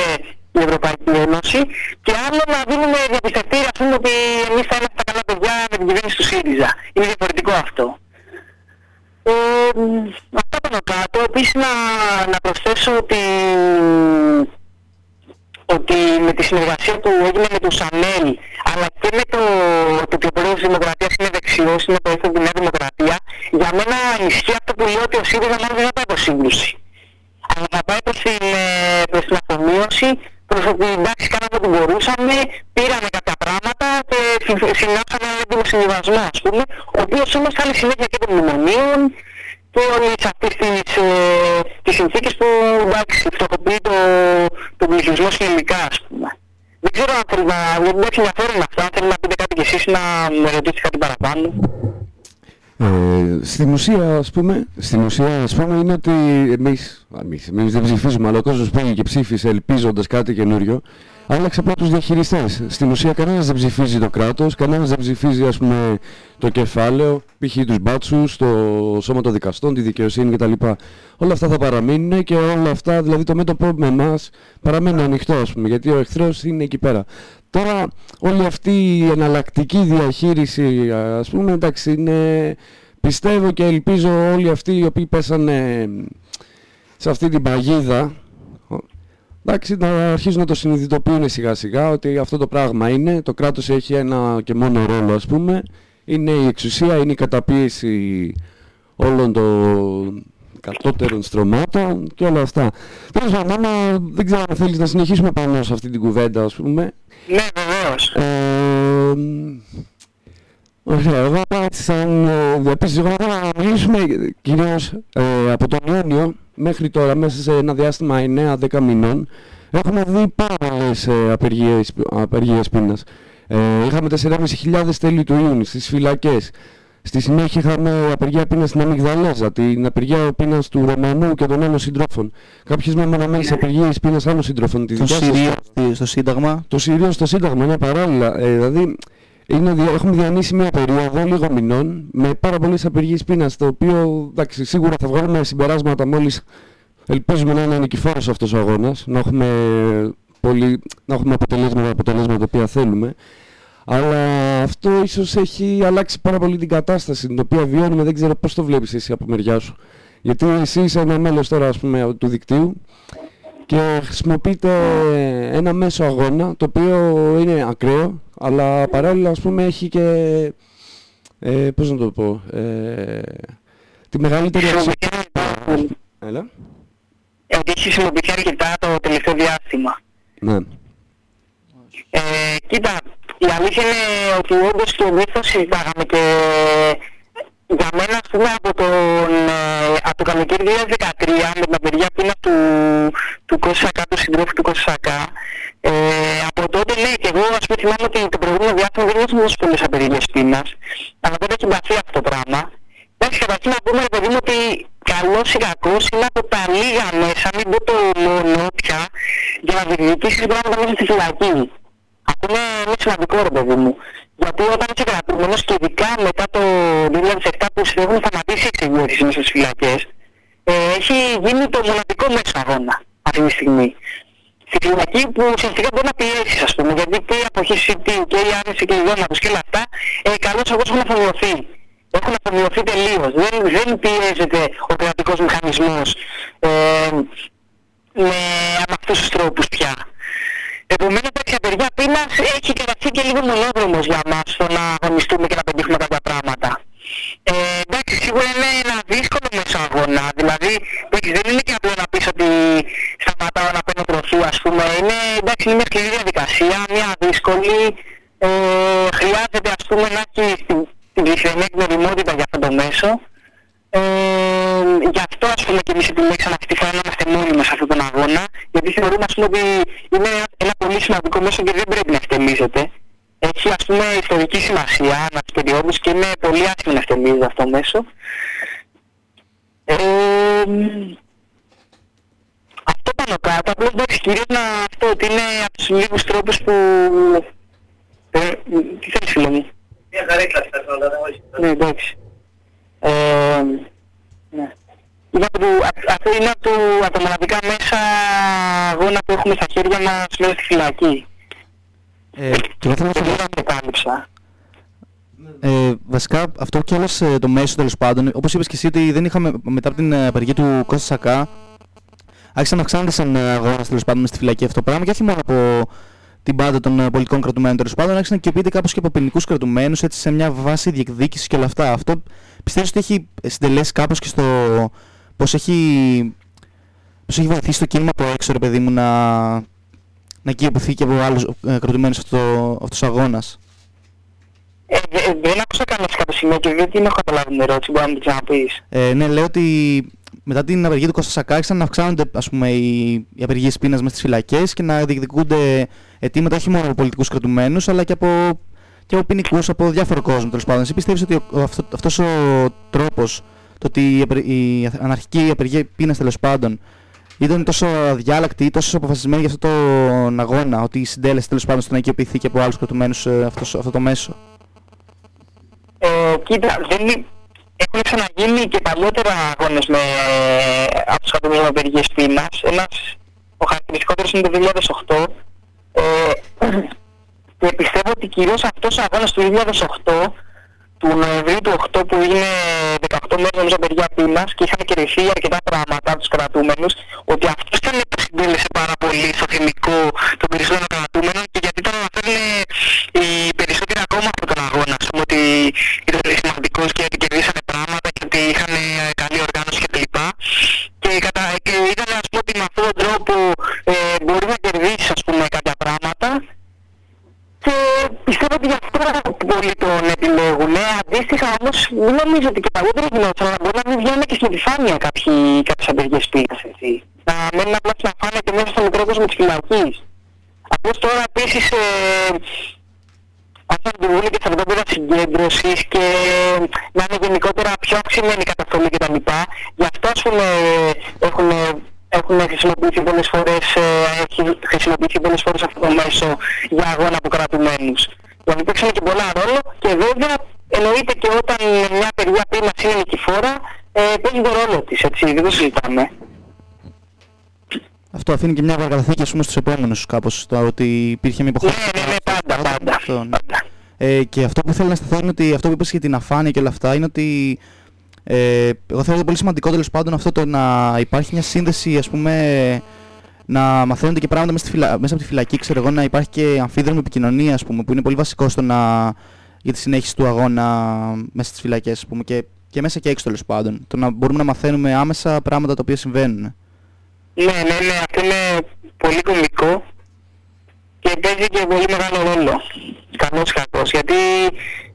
η Ευρωπαϊκή Ένωση και άλλο να δίνουμε διαπιστευτήρια ας πούμε ότι εμείς θα είμαστε τα καλά παιδιά με την κυβέρνηση του ΣΥΡΙΖΑ. Είναι διαφορετικό αυτό. Ε, αυτά πάνω κάτω. Επίσης να, να προσθέσω ότι ότι με τη συνεργασία που έγινε με τον Σανέλ αλλά και με το, το ότι ο πρόεδρος της Δημοκρατίας είναι δεξιός, είναι το ήθο της Νέας Δημοκρατίας, για μένα ισχύει αυτό που λέω ότι ο ΣΥΡΙΖΑ μάλλον δεν θα πάει προς σύγκρουση. Αλλά θα πάει προς την, ε, προς την αφομοίωση, προς ότι εντάξει κάναμε ό,τι μπορούσαμε, πήραμε κάποια πράγματα και συνάψαμε ένα έντιμο συμβιβασμό ας πούμε, ο οποίος όμως θα είναι συνέχεια και των μνημονίων και όλες αυτές τις, ε, τις συνθήκες που εντάξει φτωχοποιείται το, τον πληθυσμό συνολικά, ας πούμε. Δεν ξέρω αν θέλει να... Δεν έχει ενδιαφέρον αυτό, αν θέλει να πείτε κάτι κι εσείς να με ρωτήσετε κάτι παραπάνω. Ε, στην ουσία, ας πούμε, στην ουσία, ας πούμε, είναι ότι εμείς, εμείς, εμείς δεν ψηφίζουμε, αλλά ο κόσμος πήγε και ψήφισε ελπίζοντας κάτι καινούριο, άλλαξε απλά τους διαχειριστές. Στην ουσία κανένας δεν ψηφίζει το κράτος, κανένας δεν ψηφίζει, ας πούμε, το κεφάλαιο, π.χ. τους μπάτσους, το σώμα των δικαστών, τη δικαιοσύνη κτλ. Όλα αυτά θα παραμείνουν και όλα αυτά, δηλαδή το μέτωπο με εμάς παραμένει ανοιχτό, ας πούμε, γιατί ο εχθρός είναι εκεί πέρα. Τώρα όλη αυτή η εναλλακτική διαχείριση ας πούμε εντάξει είναι πιστεύω και ελπίζω όλοι αυτοί οι οποίοι πέσανε σε αυτή την παγίδα εντάξει να αρχίζουν να το συνειδητοποιούν σιγά σιγά ότι αυτό το πράγμα είναι το κράτος έχει ένα και μόνο ρόλο ας πούμε είναι η εξουσία, είναι η καταπίεση όλων των κατώτερων στρωμάτων και όλα αυτά. Τέλος πάντων, δεν ξέρω αν θέλεις να συνεχίσουμε πάνω σε αυτή την κουβέντα, ας πούμε. Ναι, βεβαίως. Ε, Ωραία, εγώ έτσι σαν διαπίστωση, εγώ θα μιλήσουμε κυρίως ε, από τον Ιούνιο μέχρι τώρα, μέσα σε ένα διάστημα 9-10 μηνών, έχουμε δει πάρα πολλές ε, απεργίες, απεργίες πείνας. Ε, είχαμε 4.500 τέλη του Ιούνιου στις φυλακές. Στη συνέχεια είχαμε απεργία πείνας στην Αμυγδαλέζα, την απεργία πείνας του Ρωμανού και των άλλων συντρόφων. Κάποιες μεμονωμένες απεργίες πείνας άλλων συντρόφων. Το Συρίο στο Σύνταγμα. Το Συρίο στο Σύνταγμα, ναι, παράλληλα. Ε, δηλαδή, είναι, έχουμε διανύσει μια περίοδο λίγων μηνών με πάρα πολλές απεργίες πείνας. Το οποίο εντάξει, σίγουρα θα βγάλουμε συμπεράσματα μόλις ελπίζουμε να είναι νικηφόρο αυτός ο αγώνας, να έχουμε, πολύ, να έχουμε αποτελέσματα, αποτελέσματα τα οποία θέλουμε. Αλλά αυτό ίσως έχει αλλάξει πάρα πολύ την κατάσταση την οποία βιώνουμε. Δεν ξέρω πώς το βλέπεις εσύ από μεριά σου. Γιατί εσύ είσαι ένα μέλος τώρα ας πούμε, του δικτύου και χρησιμοποιείτε ένα μέσο αγώνα το οποίο είναι ακραίο αλλά παράλληλα ας πούμε έχει και ε, πώς να το πω ε, τη μεγαλύτερη αξία. Έλα. Ότι έχει χρησιμοποιηθεί αρκετά το τελευταίο διάστημα. Ναι. Ε, κοίτα, η αλήθεια είναι ότι όντως και εμείς το συζητάγαμε και για μένα ας πούμε από, τον, ε, από το καλοκαίρι 2013 με την απεργία πείνα του, του Κώσακα, του συντρόφου του Κώσακα ε, από τότε ναι και εγώ ας πούμε θυμάμαι ότι το προηγούμενο διάστημα δεν είχαμε τόσο πολλές απεργίες πείνας αλλά δεν έχει μπαθεί αυτό το πράγμα Εντάξει, καταρχήν να πούμε, ρε παιδί μου, ότι καλός ή κακός είναι από τα λίγα μέσα, μην πω το μόνο πια, για να διεκδικήσεις πράγματα μέσα στη φυλακή. Αυτό είναι, είναι σημαντικό ρε παιδί μου. Γιατί όταν είσαι κρατούμενος και ειδικά μετά το 2007 που έχουν σταματήσει οι εξεγέρσεις μέσα στις φυλακές, ε, έχει γίνει το μοναδικό μέσο αγώνα αυτή τη στιγμή. Στη φυλακή που ουσιαστικά μπορεί να πιέσεις ας πούμε, γιατί και η αποχή σιτίου και η άρνηση και η δόνατος και όλα αυτά, ε, καλώς αγώς έχουν αφομοιωθεί. Έχουν αφομοιωθεί τελείως. Δεν, δεν πιέζεται ο κρατικός μηχανισμός ε, με, με αυτούς τους τρόπους πια. Επομένως η απεργία πείνας έχει καταστεί και λίγο μονόδρομος για μας στο να αγωνιστούμε και να πετύχουμε κάποια πράγματα. Ε, εντάξει, σίγουρα είναι ένα δύσκολο μέσο αγώνα. Δηλαδή, εντάξει, δεν είναι και απλό να πεις ότι σταματάω να παίρνω τροφή, ας πούμε. Είναι, εντάξει, είναι μια σκληρή διαδικασία, μια δύσκολη. Ε, χρειάζεται, ας πούμε, να έχεις την, την πληθυσμένη εκνοριμότητα για αυτό το μέσο. Ε, γι' αυτό ας πούμε και εμείς επιλέξαμε αυτή τη φορά να είμαστε μόνοι σε αυτόν τον αγώνα γιατί θεωρούμε ας πούμε ότι είναι ένα πολύ σημαντικό μέσο και δεν πρέπει να εκτελίζεται. Έχει ας πούμε ιστορική σημασία να τις περιόδους και είναι πολύ άσχημο να εκτελίζεται αυτό το μέσο. Ε, αυτό πάνω κάτω, απλώς εντάξει κυρίως να αυτό ότι είναι από τους λίγους τρόπους που... Ε, τι θέλεις φίλο μου. Μια χαρίκλα θα όχι. Ναι, εντάξει. Ε, ναι. που, αυτό είναι από, από τα μοναδικά μέσα αγώνα που έχουμε στα χέρια μας μέσα στη φυλακή. Ε, και θέλω να Δεν το κάλυψα. Ε, βασικά αυτό και άλλος ε, το μέσο τέλος πάντων, όπως είπες και εσύ ότι δεν είχαμε μετά από την ε, απεργία του Κώστα Σακά άρχισαν να αυξάνονται σαν ε, αγώνας τέλος πάντων στη φυλακή αυτό το πράγμα και όχι μόνο από την πάντα των ε, πολιτικών κρατουμένων τέλος πάντων άρχισαν να κοιοποιείται κάπως και από ποινικούς κρατουμένους έτσι σε μια βάση διεκδίκησης και όλα αυτά. Αυτό πιστεύεις ότι έχει συντελέσει κάπως και στο πώς έχει, πώς έχει βοηθήσει το κίνημα από έξω ρε παιδί μου να, να κοιοποιηθεί και από άλλους ε, κρατουμένους αυτό, αυτός ο αγώνας; Ε, δεν άκουσα κανένα κάποιο σημείο και δεν την έχω καταλάβει την ερώτηση, μπορεί να μου την ξαναπείς. Ε, ναι, λέω ότι μετά την απεργία του Κώστα Σακά άρχισαν να αυξάνονται ας πούμε, οι, οι απεργίες πείνας μέσα στις φυλακές και να διεκδικούνται αιτήματα όχι μόνο από πολιτικούς κρατουμένους αλλά και από, και από ποινικούς, από διάφορο κόσμο τέλος πάντων. Εσύ πιστεύεις ότι ο, αυτό, αυτός ο τρόπος, το ότι η, απε- η αναρχική απεργία πείνας τέλος πάντων ήταν τόσο αδιάλακτη ή τόσο αποφασισμένη για αυτό τον αγώνα, ότι συντέλεσε τέλος πάντων στο να οικειοποιηθεί και από άλλους κρατουμένους ε, αυτός- αυτό το μέσο; Ε, κοίτα, δεν είναι... έχουν ξαναγίνει και παλιότερα αγώνες με, από τους κρατούμενους με απεργίες πείνας. Ένας, ο χαρακτηριστικότερος είναι το 2008. Ε, και πιστεύω ότι κυρίως αυτός ο αγώνας του 2008, του Νοεμβρίου του 8 που είναι 18 μέρες νομίζω απεργία πείνας και είχαν κερδιθεί αρκετά πράγματα από τους κρατούμενους, ότι αυτός ήταν που συντέλεσε πάρα πολύ στο θυμικό των περισσότερων κρατούμενων και γιατί τον αναφέρουν οι περισσότεροι ακόμα από τον αγώνα, ας πούμε, ότι ήταν σημαντικός και ότι κερδίσανε πράγματα και ότι είχαν ε, καλή οργάνωση κτλ. Και, κατα... και ήταν ας πούμε ότι με αυτόν τον τρόπο ε, μπορεί να κερδίσει ας πούμε κάποια πράγματα και πιστεύω ότι γι' αυτό πολλοί τον επιλέγουν. Ε, αντίστοιχα όμως δεν νομίζω ότι και παλιότερα γινόταν, αλλά μπορεί να μην βγαίνουν και στην επιφάνεια κάποιοι, κάποιες απεργίες πείνας, έτσι. Να μένουν απλά στην αφάνεια και μέσα στο μικρό κόσμο της φυλακής. Απλώς τώρα επίσης ε, άρχισαν να δημιουργούν και στρατόπεδα συγκέντρωσης και να είναι γενικότερα πιο αυξημένη η καταστολή κτλ. Γι' αυτό ας πούμε έχουν, έχουν χρησιμοποιήσει πολλές φορές, ε, έχει χρησιμοποιήσει πολλές φορές αυτό το μέσο για αγώνα από κρατουμένους. Δηλαδή παίξανε και πολλά ρόλο και βέβαια εννοείται και όταν μια παιδιά πείνας είναι νικηφόρα ε, παίζει τον ρόλο της, έτσι, δεν το συζητάμε. Αυτό αφήνει και μια παρακαταθήκη ας πούμε στους επόμενους κάπως, το ότι υπήρχε μια Ναι, υποχρέωση. ναι, ναι, πάντα, πάντα. Αυτό, ναι. πάντα. Ε, και αυτό που θέλω να σταθώ είναι ότι αυτό που είπες για την αφάνεια και όλα αυτά είναι ότι ε, εγώ θεωρώ πολύ σημαντικό τέλος πάντων αυτό το να υπάρχει μια σύνδεση ας πούμε να μαθαίνονται και πράγματα μέσα, στη φυλα... μέσα από τη φυλακή, ξέρω εγώ, να υπάρχει και αμφίδρομη επικοινωνία, ας πούμε, που είναι πολύ βασικό στο να... για τη συνέχιση του αγώνα μέσα στις φυλακές, ας πούμε, και, και μέσα και έξω τέλος πάντων. Το να μπορούμε να μαθαίνουμε άμεσα πράγματα τα οποία συμβαίνουν. Ναι, ναι, ναι, αυτό είναι πολύ κομβικό και παίζει και πολύ μεγάλο ρόλο. Καλός κακός, γιατί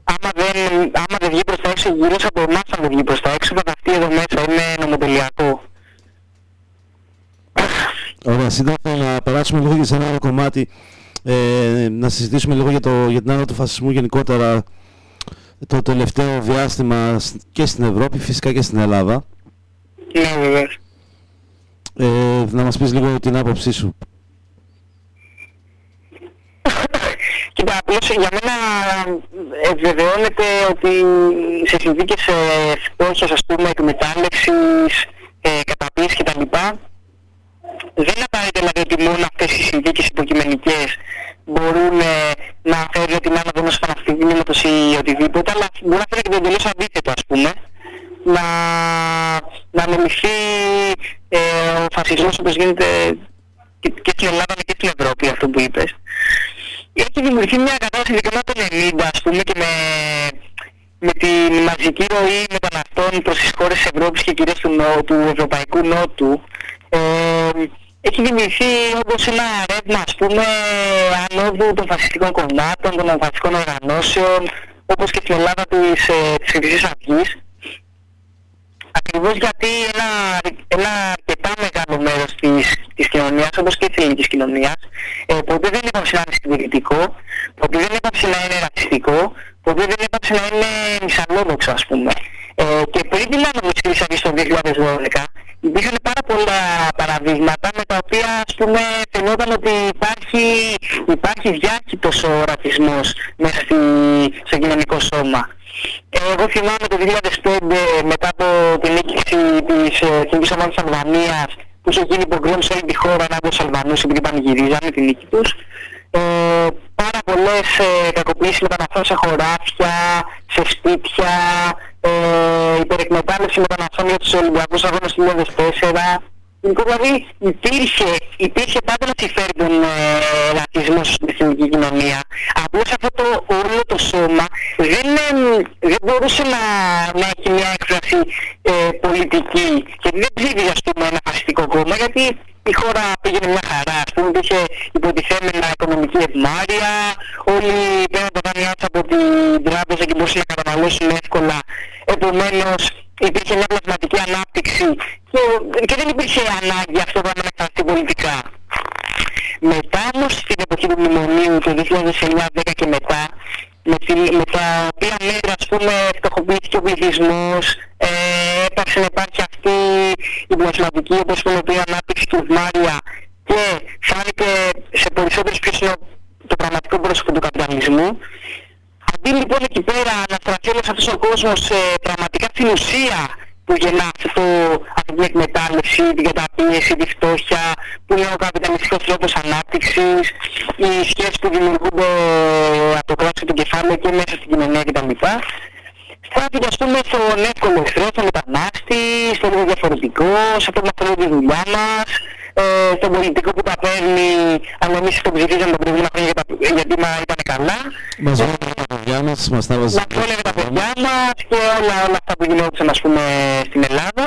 άμα δεν, άμα δεν βγει προς τα έξω γύρω από εμάς θα δεν βγει προς τα έξω, θα ταυτεί εδώ μέσα, είναι νομοτελειακό. Ωραία, σύντομα να περάσουμε λίγο και σε ένα άλλο κομμάτι, ε, να συζητήσουμε λίγο για, το, για την άνοδο του φασισμού γενικότερα το τελευταίο διάστημα σ- και στην Ευρώπη, φυσικά και στην Ελλάδα. Ναι, βεβαίως. Ε, να μας πεις λίγο την άποψή σου. Κοίτα, απλώς για μένα επιβεβαιώνεται ότι σε συνθήκες ε, φτώχειας, ας πούμε, εκμετάλλευσης, ε, καταπίεσης κτλ. Δεν είναι απαραίτητα δηλαδή ότι μόνο αυτές οι συνθήκες υποκειμενικές μπορούν ε, να φέρουν την άνοδο ενός φανατικινήματος ή οτιδήποτε, αλλά μπορεί να φέρει και το εντελώς αντίθετο, ας πούμε. Να, να ανεμιχθεί ε, ο φασισμός όπως γίνεται και, και στην Ελλάδα αλλά και στην Ευρώπη, αυτό που είπες. Έχει δημιουργηθεί μια κατάσταση ειδικά το 90 ας πούμε και με, με τη μαζική ροή μεταναστών προς τις χώρες της Ευρώπης και κυρίως του, νο, του Ευρωπαϊκού Νότου ε, έχει δημιουργηθεί όντως ένα ρεύμα ας πούμε ανόδου των φασιστικών κομμάτων, των φασιστικών οργανώσεων όπως και στην Ελλάδα της, ε, της Χρυσής Αυγής ακριβώς γιατί ένα, ένα αρκετά μεγάλο μέρος της, της κοινωνίας, όπως και της ελληνικής κοινωνίας, ε, ποτέ δεν έπαψε να είναι συντηρητικό, ποτέ δεν έπαψε να είναι ρατσιστικό, ποτέ δεν έπαψε να είναι μισαλόδοξο, ας πούμε. Ε, και πριν την άνοδο της Χρυσής Αυγής το 2012, υπήρχαν πάρα πολλά παραδείγματα με τα οποία, ας πούμε, φαινόταν ότι υπάρχει, υπάρχει διάχυτος ο ρατσισμός μέσα στη, στο κοινωνικό σώμα. Ε, Εγώ θυμάμαι το 2005 μετά από την νίκηση της ε, Εθνικής Ομάδας Αλβανίας που είχε γίνει υπογκρόμ σε όλη τη χώρα ανάμεσα στους Αλβανούς επειδή πανηγυρίζανε την νίκη τους. Ε, πάρα πολλές ε, κακοποίησεις μεταναστών σε χωράφια, σε σπίτια, ε, υπερεκμετάλλευση μεταναστών για τους Ολυμπιακούς Αγώνες του 2004. Γενικό δηλαδή υπήρχε, υπήρχε πάντα να συμφέρει τον ε, ρατσισμό στην εθνική κοινωνία. Απλώς αυτό το όλο το σώμα δεν, ε, δεν μπορούσε να, να έχει μια έκφραση ε, πολιτική και δεν ψήφιζε ας πούμε ένα φασιστικό κόμμα γιατί η χώρα πήγαινε μια χαρά, ας πούμε, είχε υποτιθέμενα οικονομική ευμάρεια, όλοι πέραν τα δάνειά τους από την τράπεζα και μπορούσαν να καταναλώσουν εύκολα. Επομένως, υπήρχε μια πλασματική ανάπτυξη και, και δεν υπήρχε ανάγκη αυτό το να εκφραστεί πολιτικά. Μετά όμως στην εποχή του μνημονίου το 2009-10 και μετά με, τη, με τα οποία μέτρα ας πούμε φτωχοποιήθηκε ο πληθυσμός ε, έπαξε να υπάρχει αυτή η πλασματική όπως πούμε η ανάπτυξη του Μάρια και φάνηκε σε περισσότερους ποιος είναι το πραγματικό πρόσωπο του καπιταλισμού αντί λοιπόν εκεί πέρα να στραφεί όλος αυτός ο κόσμος ε, πραγματικά στην ουσία που γεννά αυτό, αυτή την εκμετάλλευση, την καταπίεση, τη φτώχεια, που είναι ο καπιταλιστικός τρόπος ανάπτυξης, οι σχέσεις που δημιουργούνται από το κράτος και το κεφάλαιο και μέσα στην κοινωνία κτλ. Στράφηκε ας πούμε στον εύκολο εχθρό, στον μετανάστη, στο λίγο διαφορετικό, σε αυτό που μας θέλει τη δουλειά μας, ε, στον πολιτικό που τα παίρνει, αν εμείς τον ψηφίζαμε τον προηγούμενο χρόνια γιατί, γιατί μα ήταν καλά. Μας βόλευε τα παιδιά μας, μας τα βάζει. Μας βόλευε τα παιδιά μας και όλα, όλα αυτά που γινόντουσαν ας πούμε στην Ελλάδα.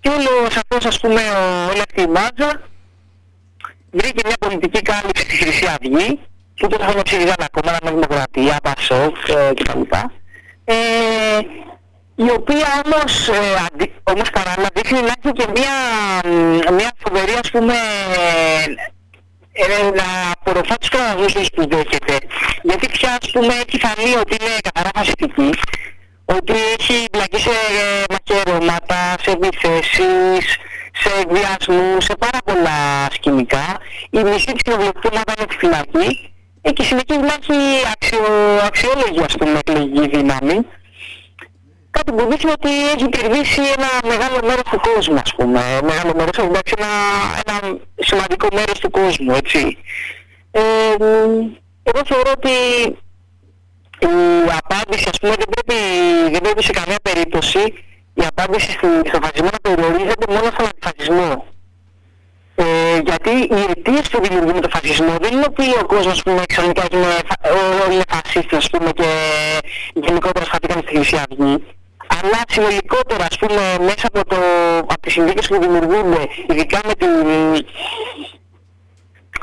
Και όλος αυτός ας πούμε, όλη αυτή η μάζα βρήκε μια πολιτική κάλυψη στη Χρυσή Αυγή που τότε θα ψηφίζανε ακόμα, με Δημοκρατία, Πασόκ ε, κτλ. Ε, η οποία όμως, ε, αντί, όμως παράλληλα δείχνει να έχει και μια, μια φοβερή ας πούμε ε, να απορροφά τους κανονισμούς που δέχεται. Γιατί πια ας πούμε έχει φανεί ότι είναι καθαρά φασιστική, ότι έχει μπλακεί σε ε, μαχαιρώματα, σε επιθέσεις, σε εκβιασμούς, σε πάρα πολλά σκηνικά. Η μισή της κοινοβουλευτική ομάδα είναι στη φυλακή ε, και συνεχίζει να έχει αξιο, αξιόλογη ας πούμε εκλογική δύναμη κάτι που δείχνει ότι έχει κερδίσει ένα μεγάλο μέρος του κόσμου, ας πούμε. Μεγάλο μέρος, εντάξει, ένα, ένα σημαντικό μέρος του κόσμου, έτσι. Ε, εγώ θεωρώ ότι η απάντηση, ας πούμε, δεν πρέπει, δεν πρέπει σε καμία περίπτωση η απάντηση στο φασισμό να περιορίζεται μόνο στον αντιφασισμό. Ε, γιατί οι αιτίες που δημιουργούν το φασισμό δεν είναι ότι ο κόσμος που ξαφνικά είναι, είναι φασίστες ας πούμε και γενικότερα σχετικά στη Χρυσή Αυγή αλλά συνολικότερα ας πούμε μέσα από, το, από τις συνθήκες που δημιουργούνται ειδικά με την,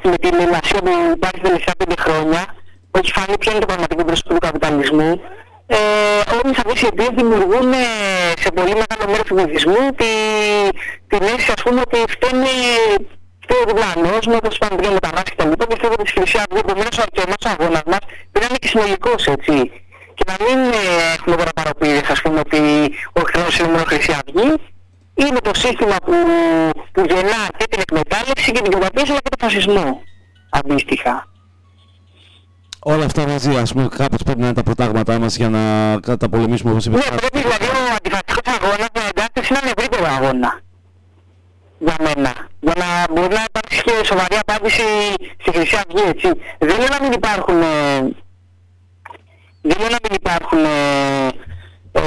με την ελασία που υπάρχει τα τελευταία πέντε χρόνια που έχει φανεί ποιο είναι το πραγματικό πρόσωπο του καπιταλισμού ε, όλες αυτές οι αιτίες δημιουργούν σε πολύ μεγάλο μέρος του πληθυσμού τη, την αίσθηση ας πούμε ότι φταίνει φταίει ο διπλανός με το σπανδρίο μετανάστη και τα λοιπά και φταίει από τη Χρυσή Αυγή επομένως ο αρκετός αγώνας μας πρέπει να είναι και συνολικός έτσι και να μην ε, έχουμε τώρα παροπίδες ας πούμε ότι ο εχθρός είναι μόνο Χρυσή Αυγή είναι το σύστημα που, που γεννά και την εκμετάλλευση και την καταπίεση αλλά και τον φασισμό αντίστοιχα. Όλα αυτά μαζί, ας πούμε, κάπως πρέπει να είναι τα προτάγματά μας για να καταπολεμήσουμε όπως είπες. Ναι, πρέπει δηλαδή ο αντιφασιστικός αγώνας να εντάξεις είναι ένα ευρύτερο αγώνα. Για μένα. Για να μπορεί να υπάρξει και σοβαρή απάντηση στη Χρυσή Αυγή, έτσι. Δεν είναι να μην υπάρχουν ε, δεν είναι να μην υπάρχουν ε,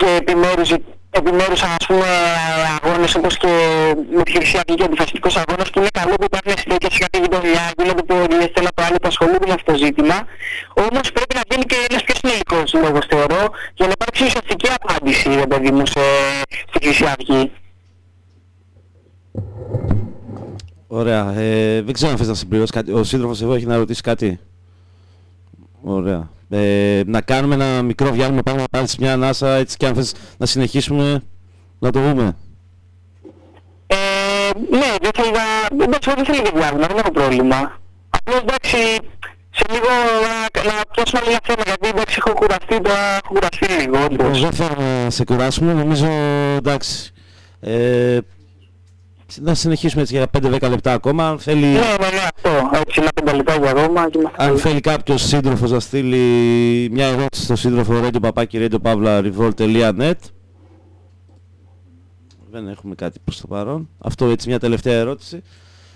και επιμέρους, επιμέρους ας πούμε αγώνες όπως και με τη Χρυσή Αυγή και ο αντιφασιστικός αγώνας που είναι καλό που υπάρχουν συνέχεια σε κάποια γειτονιά, γίνονται πορείες, θέλω το άλλο που ασχολούνται με αυτό το ζήτημα. Όμως πρέπει να γίνει και ένας πιο συνολικός λόγος θεωρώ για να υπάρξει ουσιαστική απάντηση ρε παιδί μου σε, στη Χρυσή Αυγή. Ωραία. Ε, δεν ξέρω αν θες να συμπληρώσεις κάτι. Ο σύντροφος εδώ έχει να ρωτήσει κάτι. Ωραία ε, να κάνουμε ένα μικρό διάλειμμα, πάμε να πάρεις μια ανάσα έτσι και αν θες να συνεχίσουμε να το δούμε. Ε, ναι, δεν θέλει να... Εντάξει, δεν θέλει να διάλειμμα, δεν έχω πρόβλημα. Απλώς εντάξει, σε λίγο να, να πιάσουμε λίγα θέματα, γιατί εντάξει έχω κουραστεί, τώρα έχω κουραστεί λίγο, όντως. Δεν θέλω να σε κουράσουμε, νομίζω εντάξει. Ε, να συνεχίσουμε έτσι για 5-10 λεπτά ακόμα. Αν θέλει... Ναι, ναι, ναι, αυτό. Έτσι, ένα 5 λεπτά για ακόμα. Και Αν θέλει κάποιος σύντροφος να στείλει μια ερώτηση στο σύντροφο Radio Παπάκι Radio Παύλα Revolt.net Δεν έχουμε κάτι προς το παρόν. Αυτό έτσι μια τελευταία ερώτηση.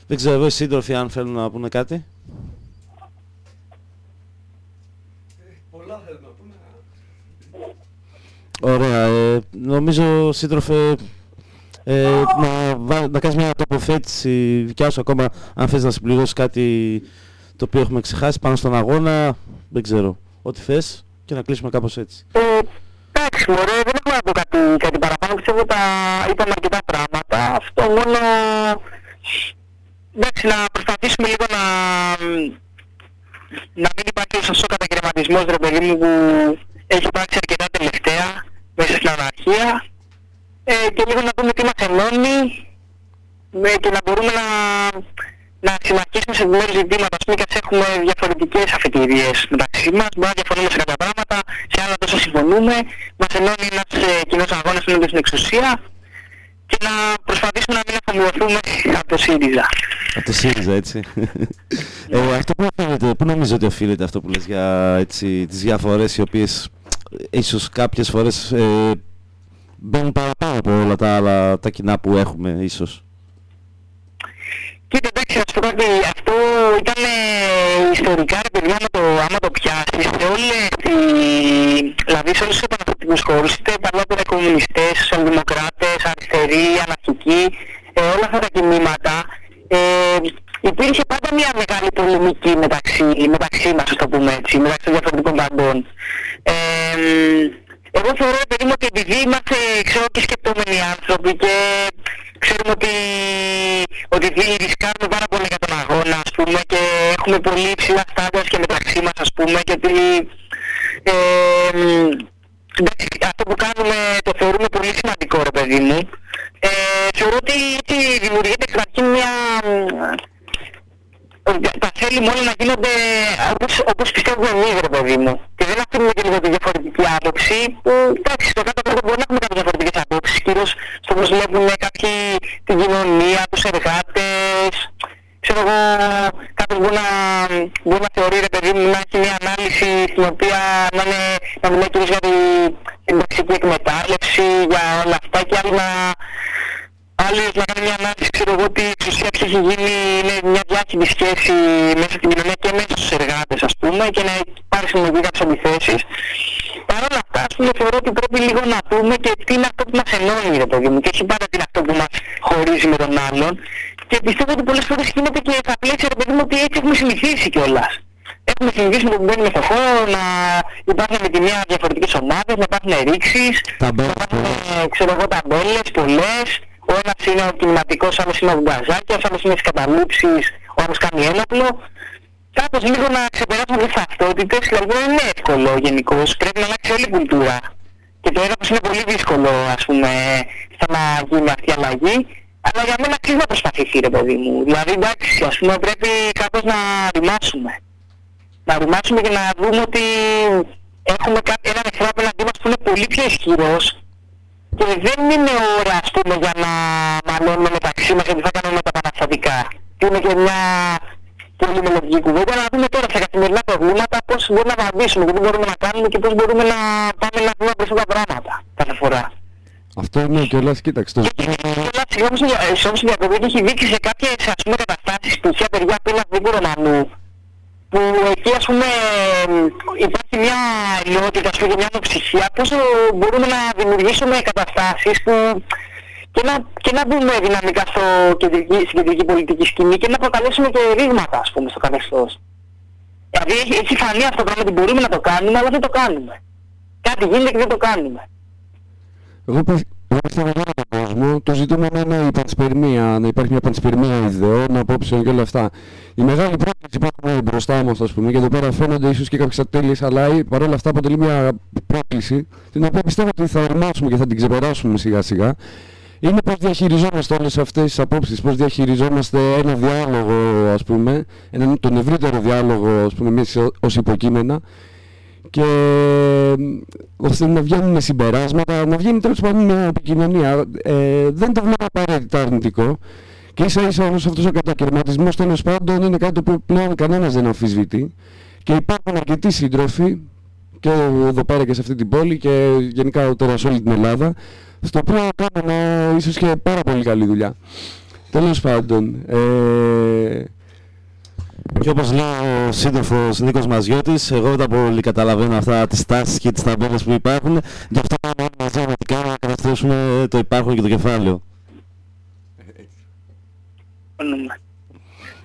Δεν ξέρω εγώ οι σύντροφοι αν θέλουν να πούνε κάτι. Πολλά θέλουν να πούνε. Ωραία. Ε, νομίζω σύντροφε ε, να, να κάνεις μια τοποθέτηση δικιά σου ακόμα αν θες να συμπληρώσεις κάτι το οποίο έχουμε ξεχάσει πάνω στον αγώνα, δεν ξέρω, ό,τι θες και να κλείσουμε κάπως έτσι. Ε, εντάξει μωρέ, δεν έχω να πω κάτι, κάτι παραπάνω, πιστεύω τα είπαμε αρκετά πράγματα, αυτό μόνο... Εντάξει, να προσπαθήσουμε λίγο να, να μην υπάρχει ο σωστός κατακρεματισμός ρε παιδί μου που έχει υπάρξει αρκετά τελευταία μέσα στην αναρχία ε, και λίγο να δούμε τι μας ενώνει ε, και να μπορούμε να, να συμμαχίσουμε σε επιμέρους ζητήματα. Ας πούμε και ας έχουμε διαφορετικές αφετηρίες μεταξύ μας, μπορεί να διαφωνούμε σε κάποια πράγματα, σε άλλα τόσο συμφωνούμε, μας ενώνει ένας ε, κοινός αγώνας ενάντια στην εξουσία και να προσπαθήσουμε να μην αφομοιωθούμε από το ΣΥΡΙΖΑ. Από το ΣΥΡΙΖΑ, έτσι. ε, αυτό που οφείλεται, πού νομίζω ότι οφείλεται αυτό που λες για έτσι, τις διαφορές οι οποίες ε, ίσως κάποιες φορές ε, μπαίνουν παραπάνω από όλα τα άλλα τα κοινά που έχουμε ίσως. Κοίτα, εντάξει, να σου πω κάτι, αυτό ήταν ε, ιστορικά, ρε παιδιά, άμα το, άμα το πιάσεις, σε όλες τι... δηλαδή σε όλους τους επαναστατικούς χώρους, είτε παλιότερα οι κομμουνιστές, σοσιαλδημοκράτες, αριστεροί, αναρχικοί, ε, όλα αυτά τα κινήματα, ε, υπήρχε πάντα μια μεγάλη πολεμική μεταξύ, μεταξύ μας, ας το πούμε έτσι, μεταξύ των διαφορετικών παντών. Ε, εγώ θεωρώ, παιδί μου, ότι επειδή είμαστε, ξέρω, και σκεπτόμενοι άνθρωποι και ξέρουμε ότι, ότι ρισκάρουμε πάρα πολύ για τον αγώνα, ας πούμε, και έχουμε πολύ υψηλά στάνταρς και μεταξύ μας, ας πούμε, και ότι ε, εντάξει, αυτό που κάνουμε το θεωρούμε πολύ σημαντικό, ρε παιδί μου. Ε, θεωρώ ότι έτσι δημιουργείται καταρχήν μια τα θέλουμε όλα να γίνονται όπως, όπως πιστεύουμε εμείς ρε παιδί μου. Και δεν αφήνουμε και λίγο τη διαφορετική άποψη που εντάξει στο κάτω κάτω μπορεί να έχουμε κάποιες διαφορετικές απόψεις κυρίως στο πώς βλέπουν κάποιοι την κοινωνία, τους εργάτες ξέρω εγώ κάποιος μπορεί να, μπορεί να θεωρεί ρε παιδί μου να έχει μια ανάλυση στην οποία να, είναι, να μιλάει κυρίως για την ταξική εκμετάλλευση, για όλα αυτά και άλλοι να Άλλοι να κάνει μια ανάλυση, ξέρω εγώ, ότι η εξουσία ποια έχει γίνει είναι μια διάχυμη σχέση μέσα στην κοινωνία και μέσα στους εργάτες, ας πούμε, και να πάρει συλλογή κάποιες αντιθέσεις. Παρ' όλα αυτά, ας πούμε, θεωρώ ότι πρέπει λίγο να πούμε και τι είναι αυτό που μας ενώνει, ρε παιδί μου, και όχι πάντα τι είναι αυτό που μας χωρίζει με τον άλλον. Και πιστεύω ότι πολλές φορές γίνεται και στα πλαίσια, ρε παιδί μου, ότι έτσι έχουμε συνηθίσει κιόλας. Έχουμε συνηθίσει με τον μπαίνουμε στο χώρο, να υπάρχουν με τη μία διαφορετικές ομάδες, να υπάρχουν ρήξεις, να υπάρχουν, ξέρω εγώ, ταμπέλες, πολλές, ο ένας είναι ο κινηματικός, ο άλλος είναι ο γκαζάκιας, ο άλλος είναι στις καταλήψεις, ο άλλος κάνει ένοπλο. Κάπως λίγο να ξεπεράσουμε τις ταυτότητες, δηλαδή δεν είναι εύκολο γενικώς, πρέπει να αλλάξει όλη η κουλτούρα. Και το έδαφος είναι πολύ δύσκολο, ας πούμε, στο να γίνει αυτή η αλλαγή. Αλλά για μένα αξίζει να προσπαθήσει, ρε παιδί μου. Δηλαδή, εντάξει, ας πούμε, πρέπει κάπως να ρημάσουμε. Να ρημάσουμε και να δούμε ότι έχουμε έναν εχθρό απέναντί μας που είναι πολύ πιο ισχυρός και δεν είναι ώρα ας πούμε για να μαλώνουμε μεταξύ μας γιατί θα κάνουμε τα παραστατικά. Και είναι και μια πολύ μελλοντική κουβέντα να δούμε τώρα σε καθημερινά προβλήματα πώς μπορούμε να απαντήσουμε και τι μπορούμε να κάνουμε και πώς μπορούμε να πάμε να δούμε μπροστά τα πράγματα κάθε φορά. Αυτό είναι και όλα, κοίταξε. Το ζήτημα... Και όμως η Διακοπή έχει δείξει σε κάποιες ας πούμε καταστάσεις που είχε παιδιά πριν από την Κορομανού που εκεί ας πούμε υπάρχει μια ενότητα και μια νοψυχία πόσο μπορούμε να δημιουργήσουμε καταστάσεις που και να, και να μπούμε δυναμικά στο κεντρική, στην κεντρική πολιτική σκηνή και να προκαλέσουμε και ρήγματα ας πούμε στο καθεστώς. Δηλαδή έχει, έχει φανεί αυτό το πράγμα ότι μπορούμε να το κάνουμε αλλά δεν το κάνουμε. Κάτι γίνεται και δεν το κάνουμε. Εγώ εγώ πιστεύω για τον κόσμο το ζητούμενο είναι η πανσπερμία, να υπάρχει μια πανσπερμία ιδεών, απόψεων και όλα αυτά. Η μεγάλη πρόκληση που έχουμε μπροστά μας, ας πούμε, και εδώ πέρα φαίνονται ίσως και κάποιες ατέλειες, αλλά παρόλα αυτά αποτελεί μια πρόκληση, την οποία πιστεύω ότι θα ορμάσουμε και θα την ξεπεράσουμε σιγά σιγά, είναι πώς διαχειριζόμαστε όλες αυτές τις απόψεις, πώς διαχειριζόμαστε ένα διάλογο, ας πούμε, έναν, τον ευρύτερο διάλογο, ας πούμε, εμείς ως υποκείμενα, και ώστε να βγαίνουν συμπεράσματα, να βγαίνει τέλος πάντων μια επικοινωνία. Ε, δεν το βλέπω απαραίτητα αρνητικό. Και ίσα ίσα όμως αυτός ο κατακαιρματισμός τέλος πάντων είναι κάτι που πλέον κανένας δεν αμφισβητεί. Και υπάρχουν αρκετοί σύντροφοι και εδώ πέρα και σε αυτή την πόλη και γενικά τώρα σε όλη την Ελλάδα στο οποίο κάνουμε ίσως και πάρα πολύ καλή δουλειά. Τέλος πάντων, ε, και όπως λέει ο σύντροφος Νίκος Μαζιώτης, εγώ δεν πολύ καταλαβαίνω αυτά τις τάσεις και τις ταμπέλες που υπάρχουν, γι' αυτό πάμε μαζί να καταστρέψουμε το υπάρχον και το κεφάλαιο.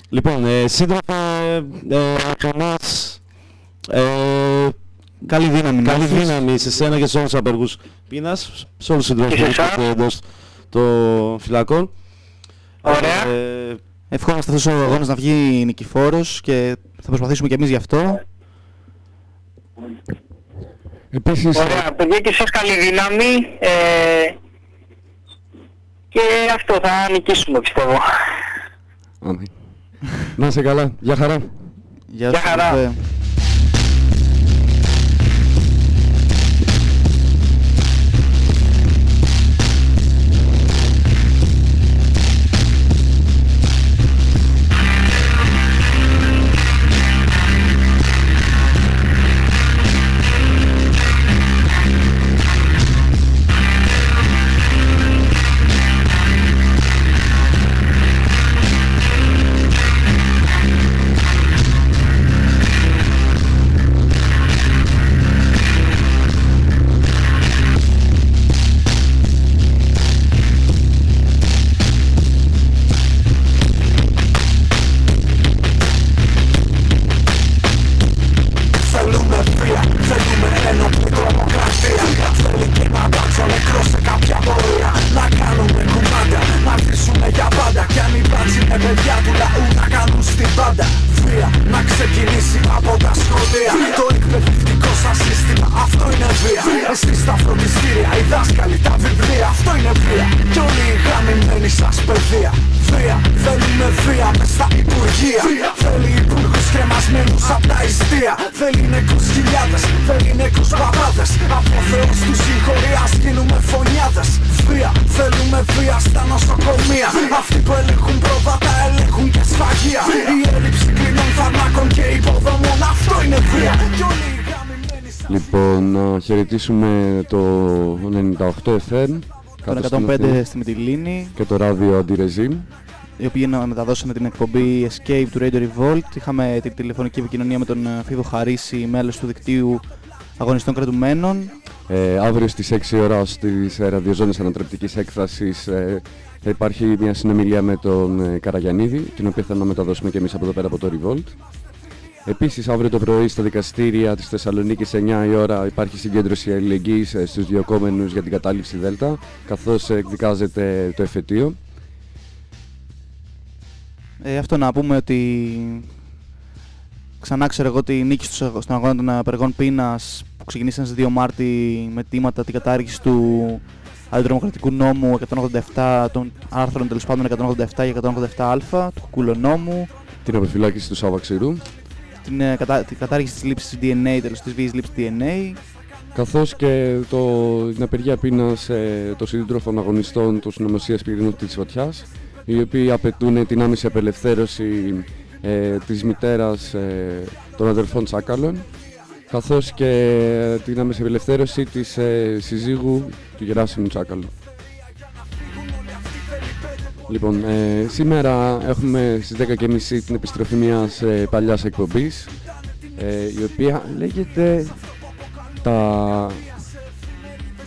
Λοιπόν, ε, σύντροφα, ε, εμάς, ε, καλή δύναμη. Καλή δύναμη σε σένα και σε όλους τους απεργούς πείνας, σε όλους τους συντρόφους που εντός των φυλακών. Ωραία. Ε, Ευχόμαστε αυτός ο αγώνας να βγει νικηφόρος και θα προσπαθήσουμε και εμείς γι' αυτό. Επίσης... Ωραία, παιδιά και σας καλή δύναμη. Ε, Και αυτό θα νικήσουμε πιστεύω. Αμήν. Να είσαι καλά. Γεια χαρά. Γεια Γεια σου, χαρά. Χαιρετήσουμε το 98 FM κάτω στην Τον 105 Αθήνα, στη Μυτιλίνη, και το ράδιο Αντιρεζίμ. οι οποίοι να μεταδώσαμε την εκπομπή Escape του Radio Revolt. Είχαμε τη τηλεφωνική επικοινωνία με τον ε, Φίβο Χαρίση, μέλος του δικτύου αγωνιστών κρατουμένων. Ε, αύριο στις 6 ώρα στις ε, ραδιοζώνες ανατρεπτικής έκφρασης ε, θα υπάρχει μια συνομιλία με τον ε, Καραγιαννίδη, την οποία θα να μεταδώσουμε και εμείς από εδώ πέρα από το Revolt. Επίσης αύριο το πρωί στα δικαστήρια της Θεσσαλονίκης 9 η ώρα υπάρχει συγκέντρωση αλληλεγγύης ε, στους διοκόμενους για την κατάληψη Δέλτα καθώς ε, εκδικάζεται το εφετείο. Ε, αυτό να πούμε ότι ξανά ξέρω εγώ τη νίκη στους, αγ- στον αγώνα των απεργών πείνας που ξεκινήσαν στις 2 Μάρτη με τίματα την κατάργηση του αντιτρομοκρατικού νόμου 187, των άρθρων τέλος πάντων 187 και 187α, του κουκουλονόμου, Την αποφυλάκηση του Σάβα Ξηρού την, ε, κατα... την κατάργηση της λήψης DNA, τέλος της βίαιης λήψης DNA, καθώς και το, την απεργία πείνας ε, των συντρόφων αγωνιστών του συνωμοσίας πυρηνού της Φωτιάς οι οποίοι απαιτούν την άμεση απελευθέρωση ε, της μητέρας ε, των αδερφών Τσάκαλων καθώς και την άμεση απελευθέρωση της ε, συζύγου του Γεράσιμου Τσάκαλου. Λοιπόν, ε, σήμερα έχουμε στις 10.30 την επιστροφή μιας ε, παλιάς εκπομπής ε, η οποία λέγεται τα...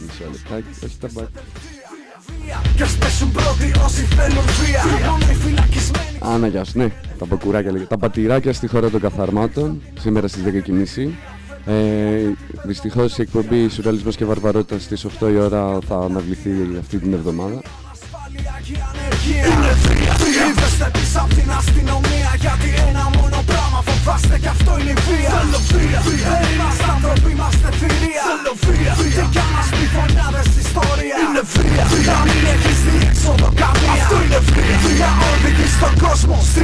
Μισό λεπτάκι, όχι τα μπακ... Και σπέσουν πρώτοι όσοι θέλουν βία Μόνο οι φυλακισμένοι Άνα, γεια σου, ναι, τα μπακουράκια λέγεται. Τα πατηράκια στη χώρα των καθαρμάτων, σήμερα στις 10.30. Ε, δυστυχώς η εκπομπή Σουρεαλισμός και Βαρβαρότητας στις 8 η ώρα θα αναβληθεί αυτή την εβδομάδα. Ασφαλειακή ανεργία Είναι βία, βία Είδεστε πίσω απ' την αστυνομία Γιατί ένα μόνο πράγμα φοβάστε κι αυτό είναι η βία Θέλω βία, βία Δεν είμαστε άνθρωποι, είμαστε θηρία Θέλω βία, βία Και κι αν μας πει φωνιάδες ιστορία Είναι βία, βία Να μην έχεις διέξοδο καμία Αυτό είναι βία Βία οδηγεί στον κόσμο Στη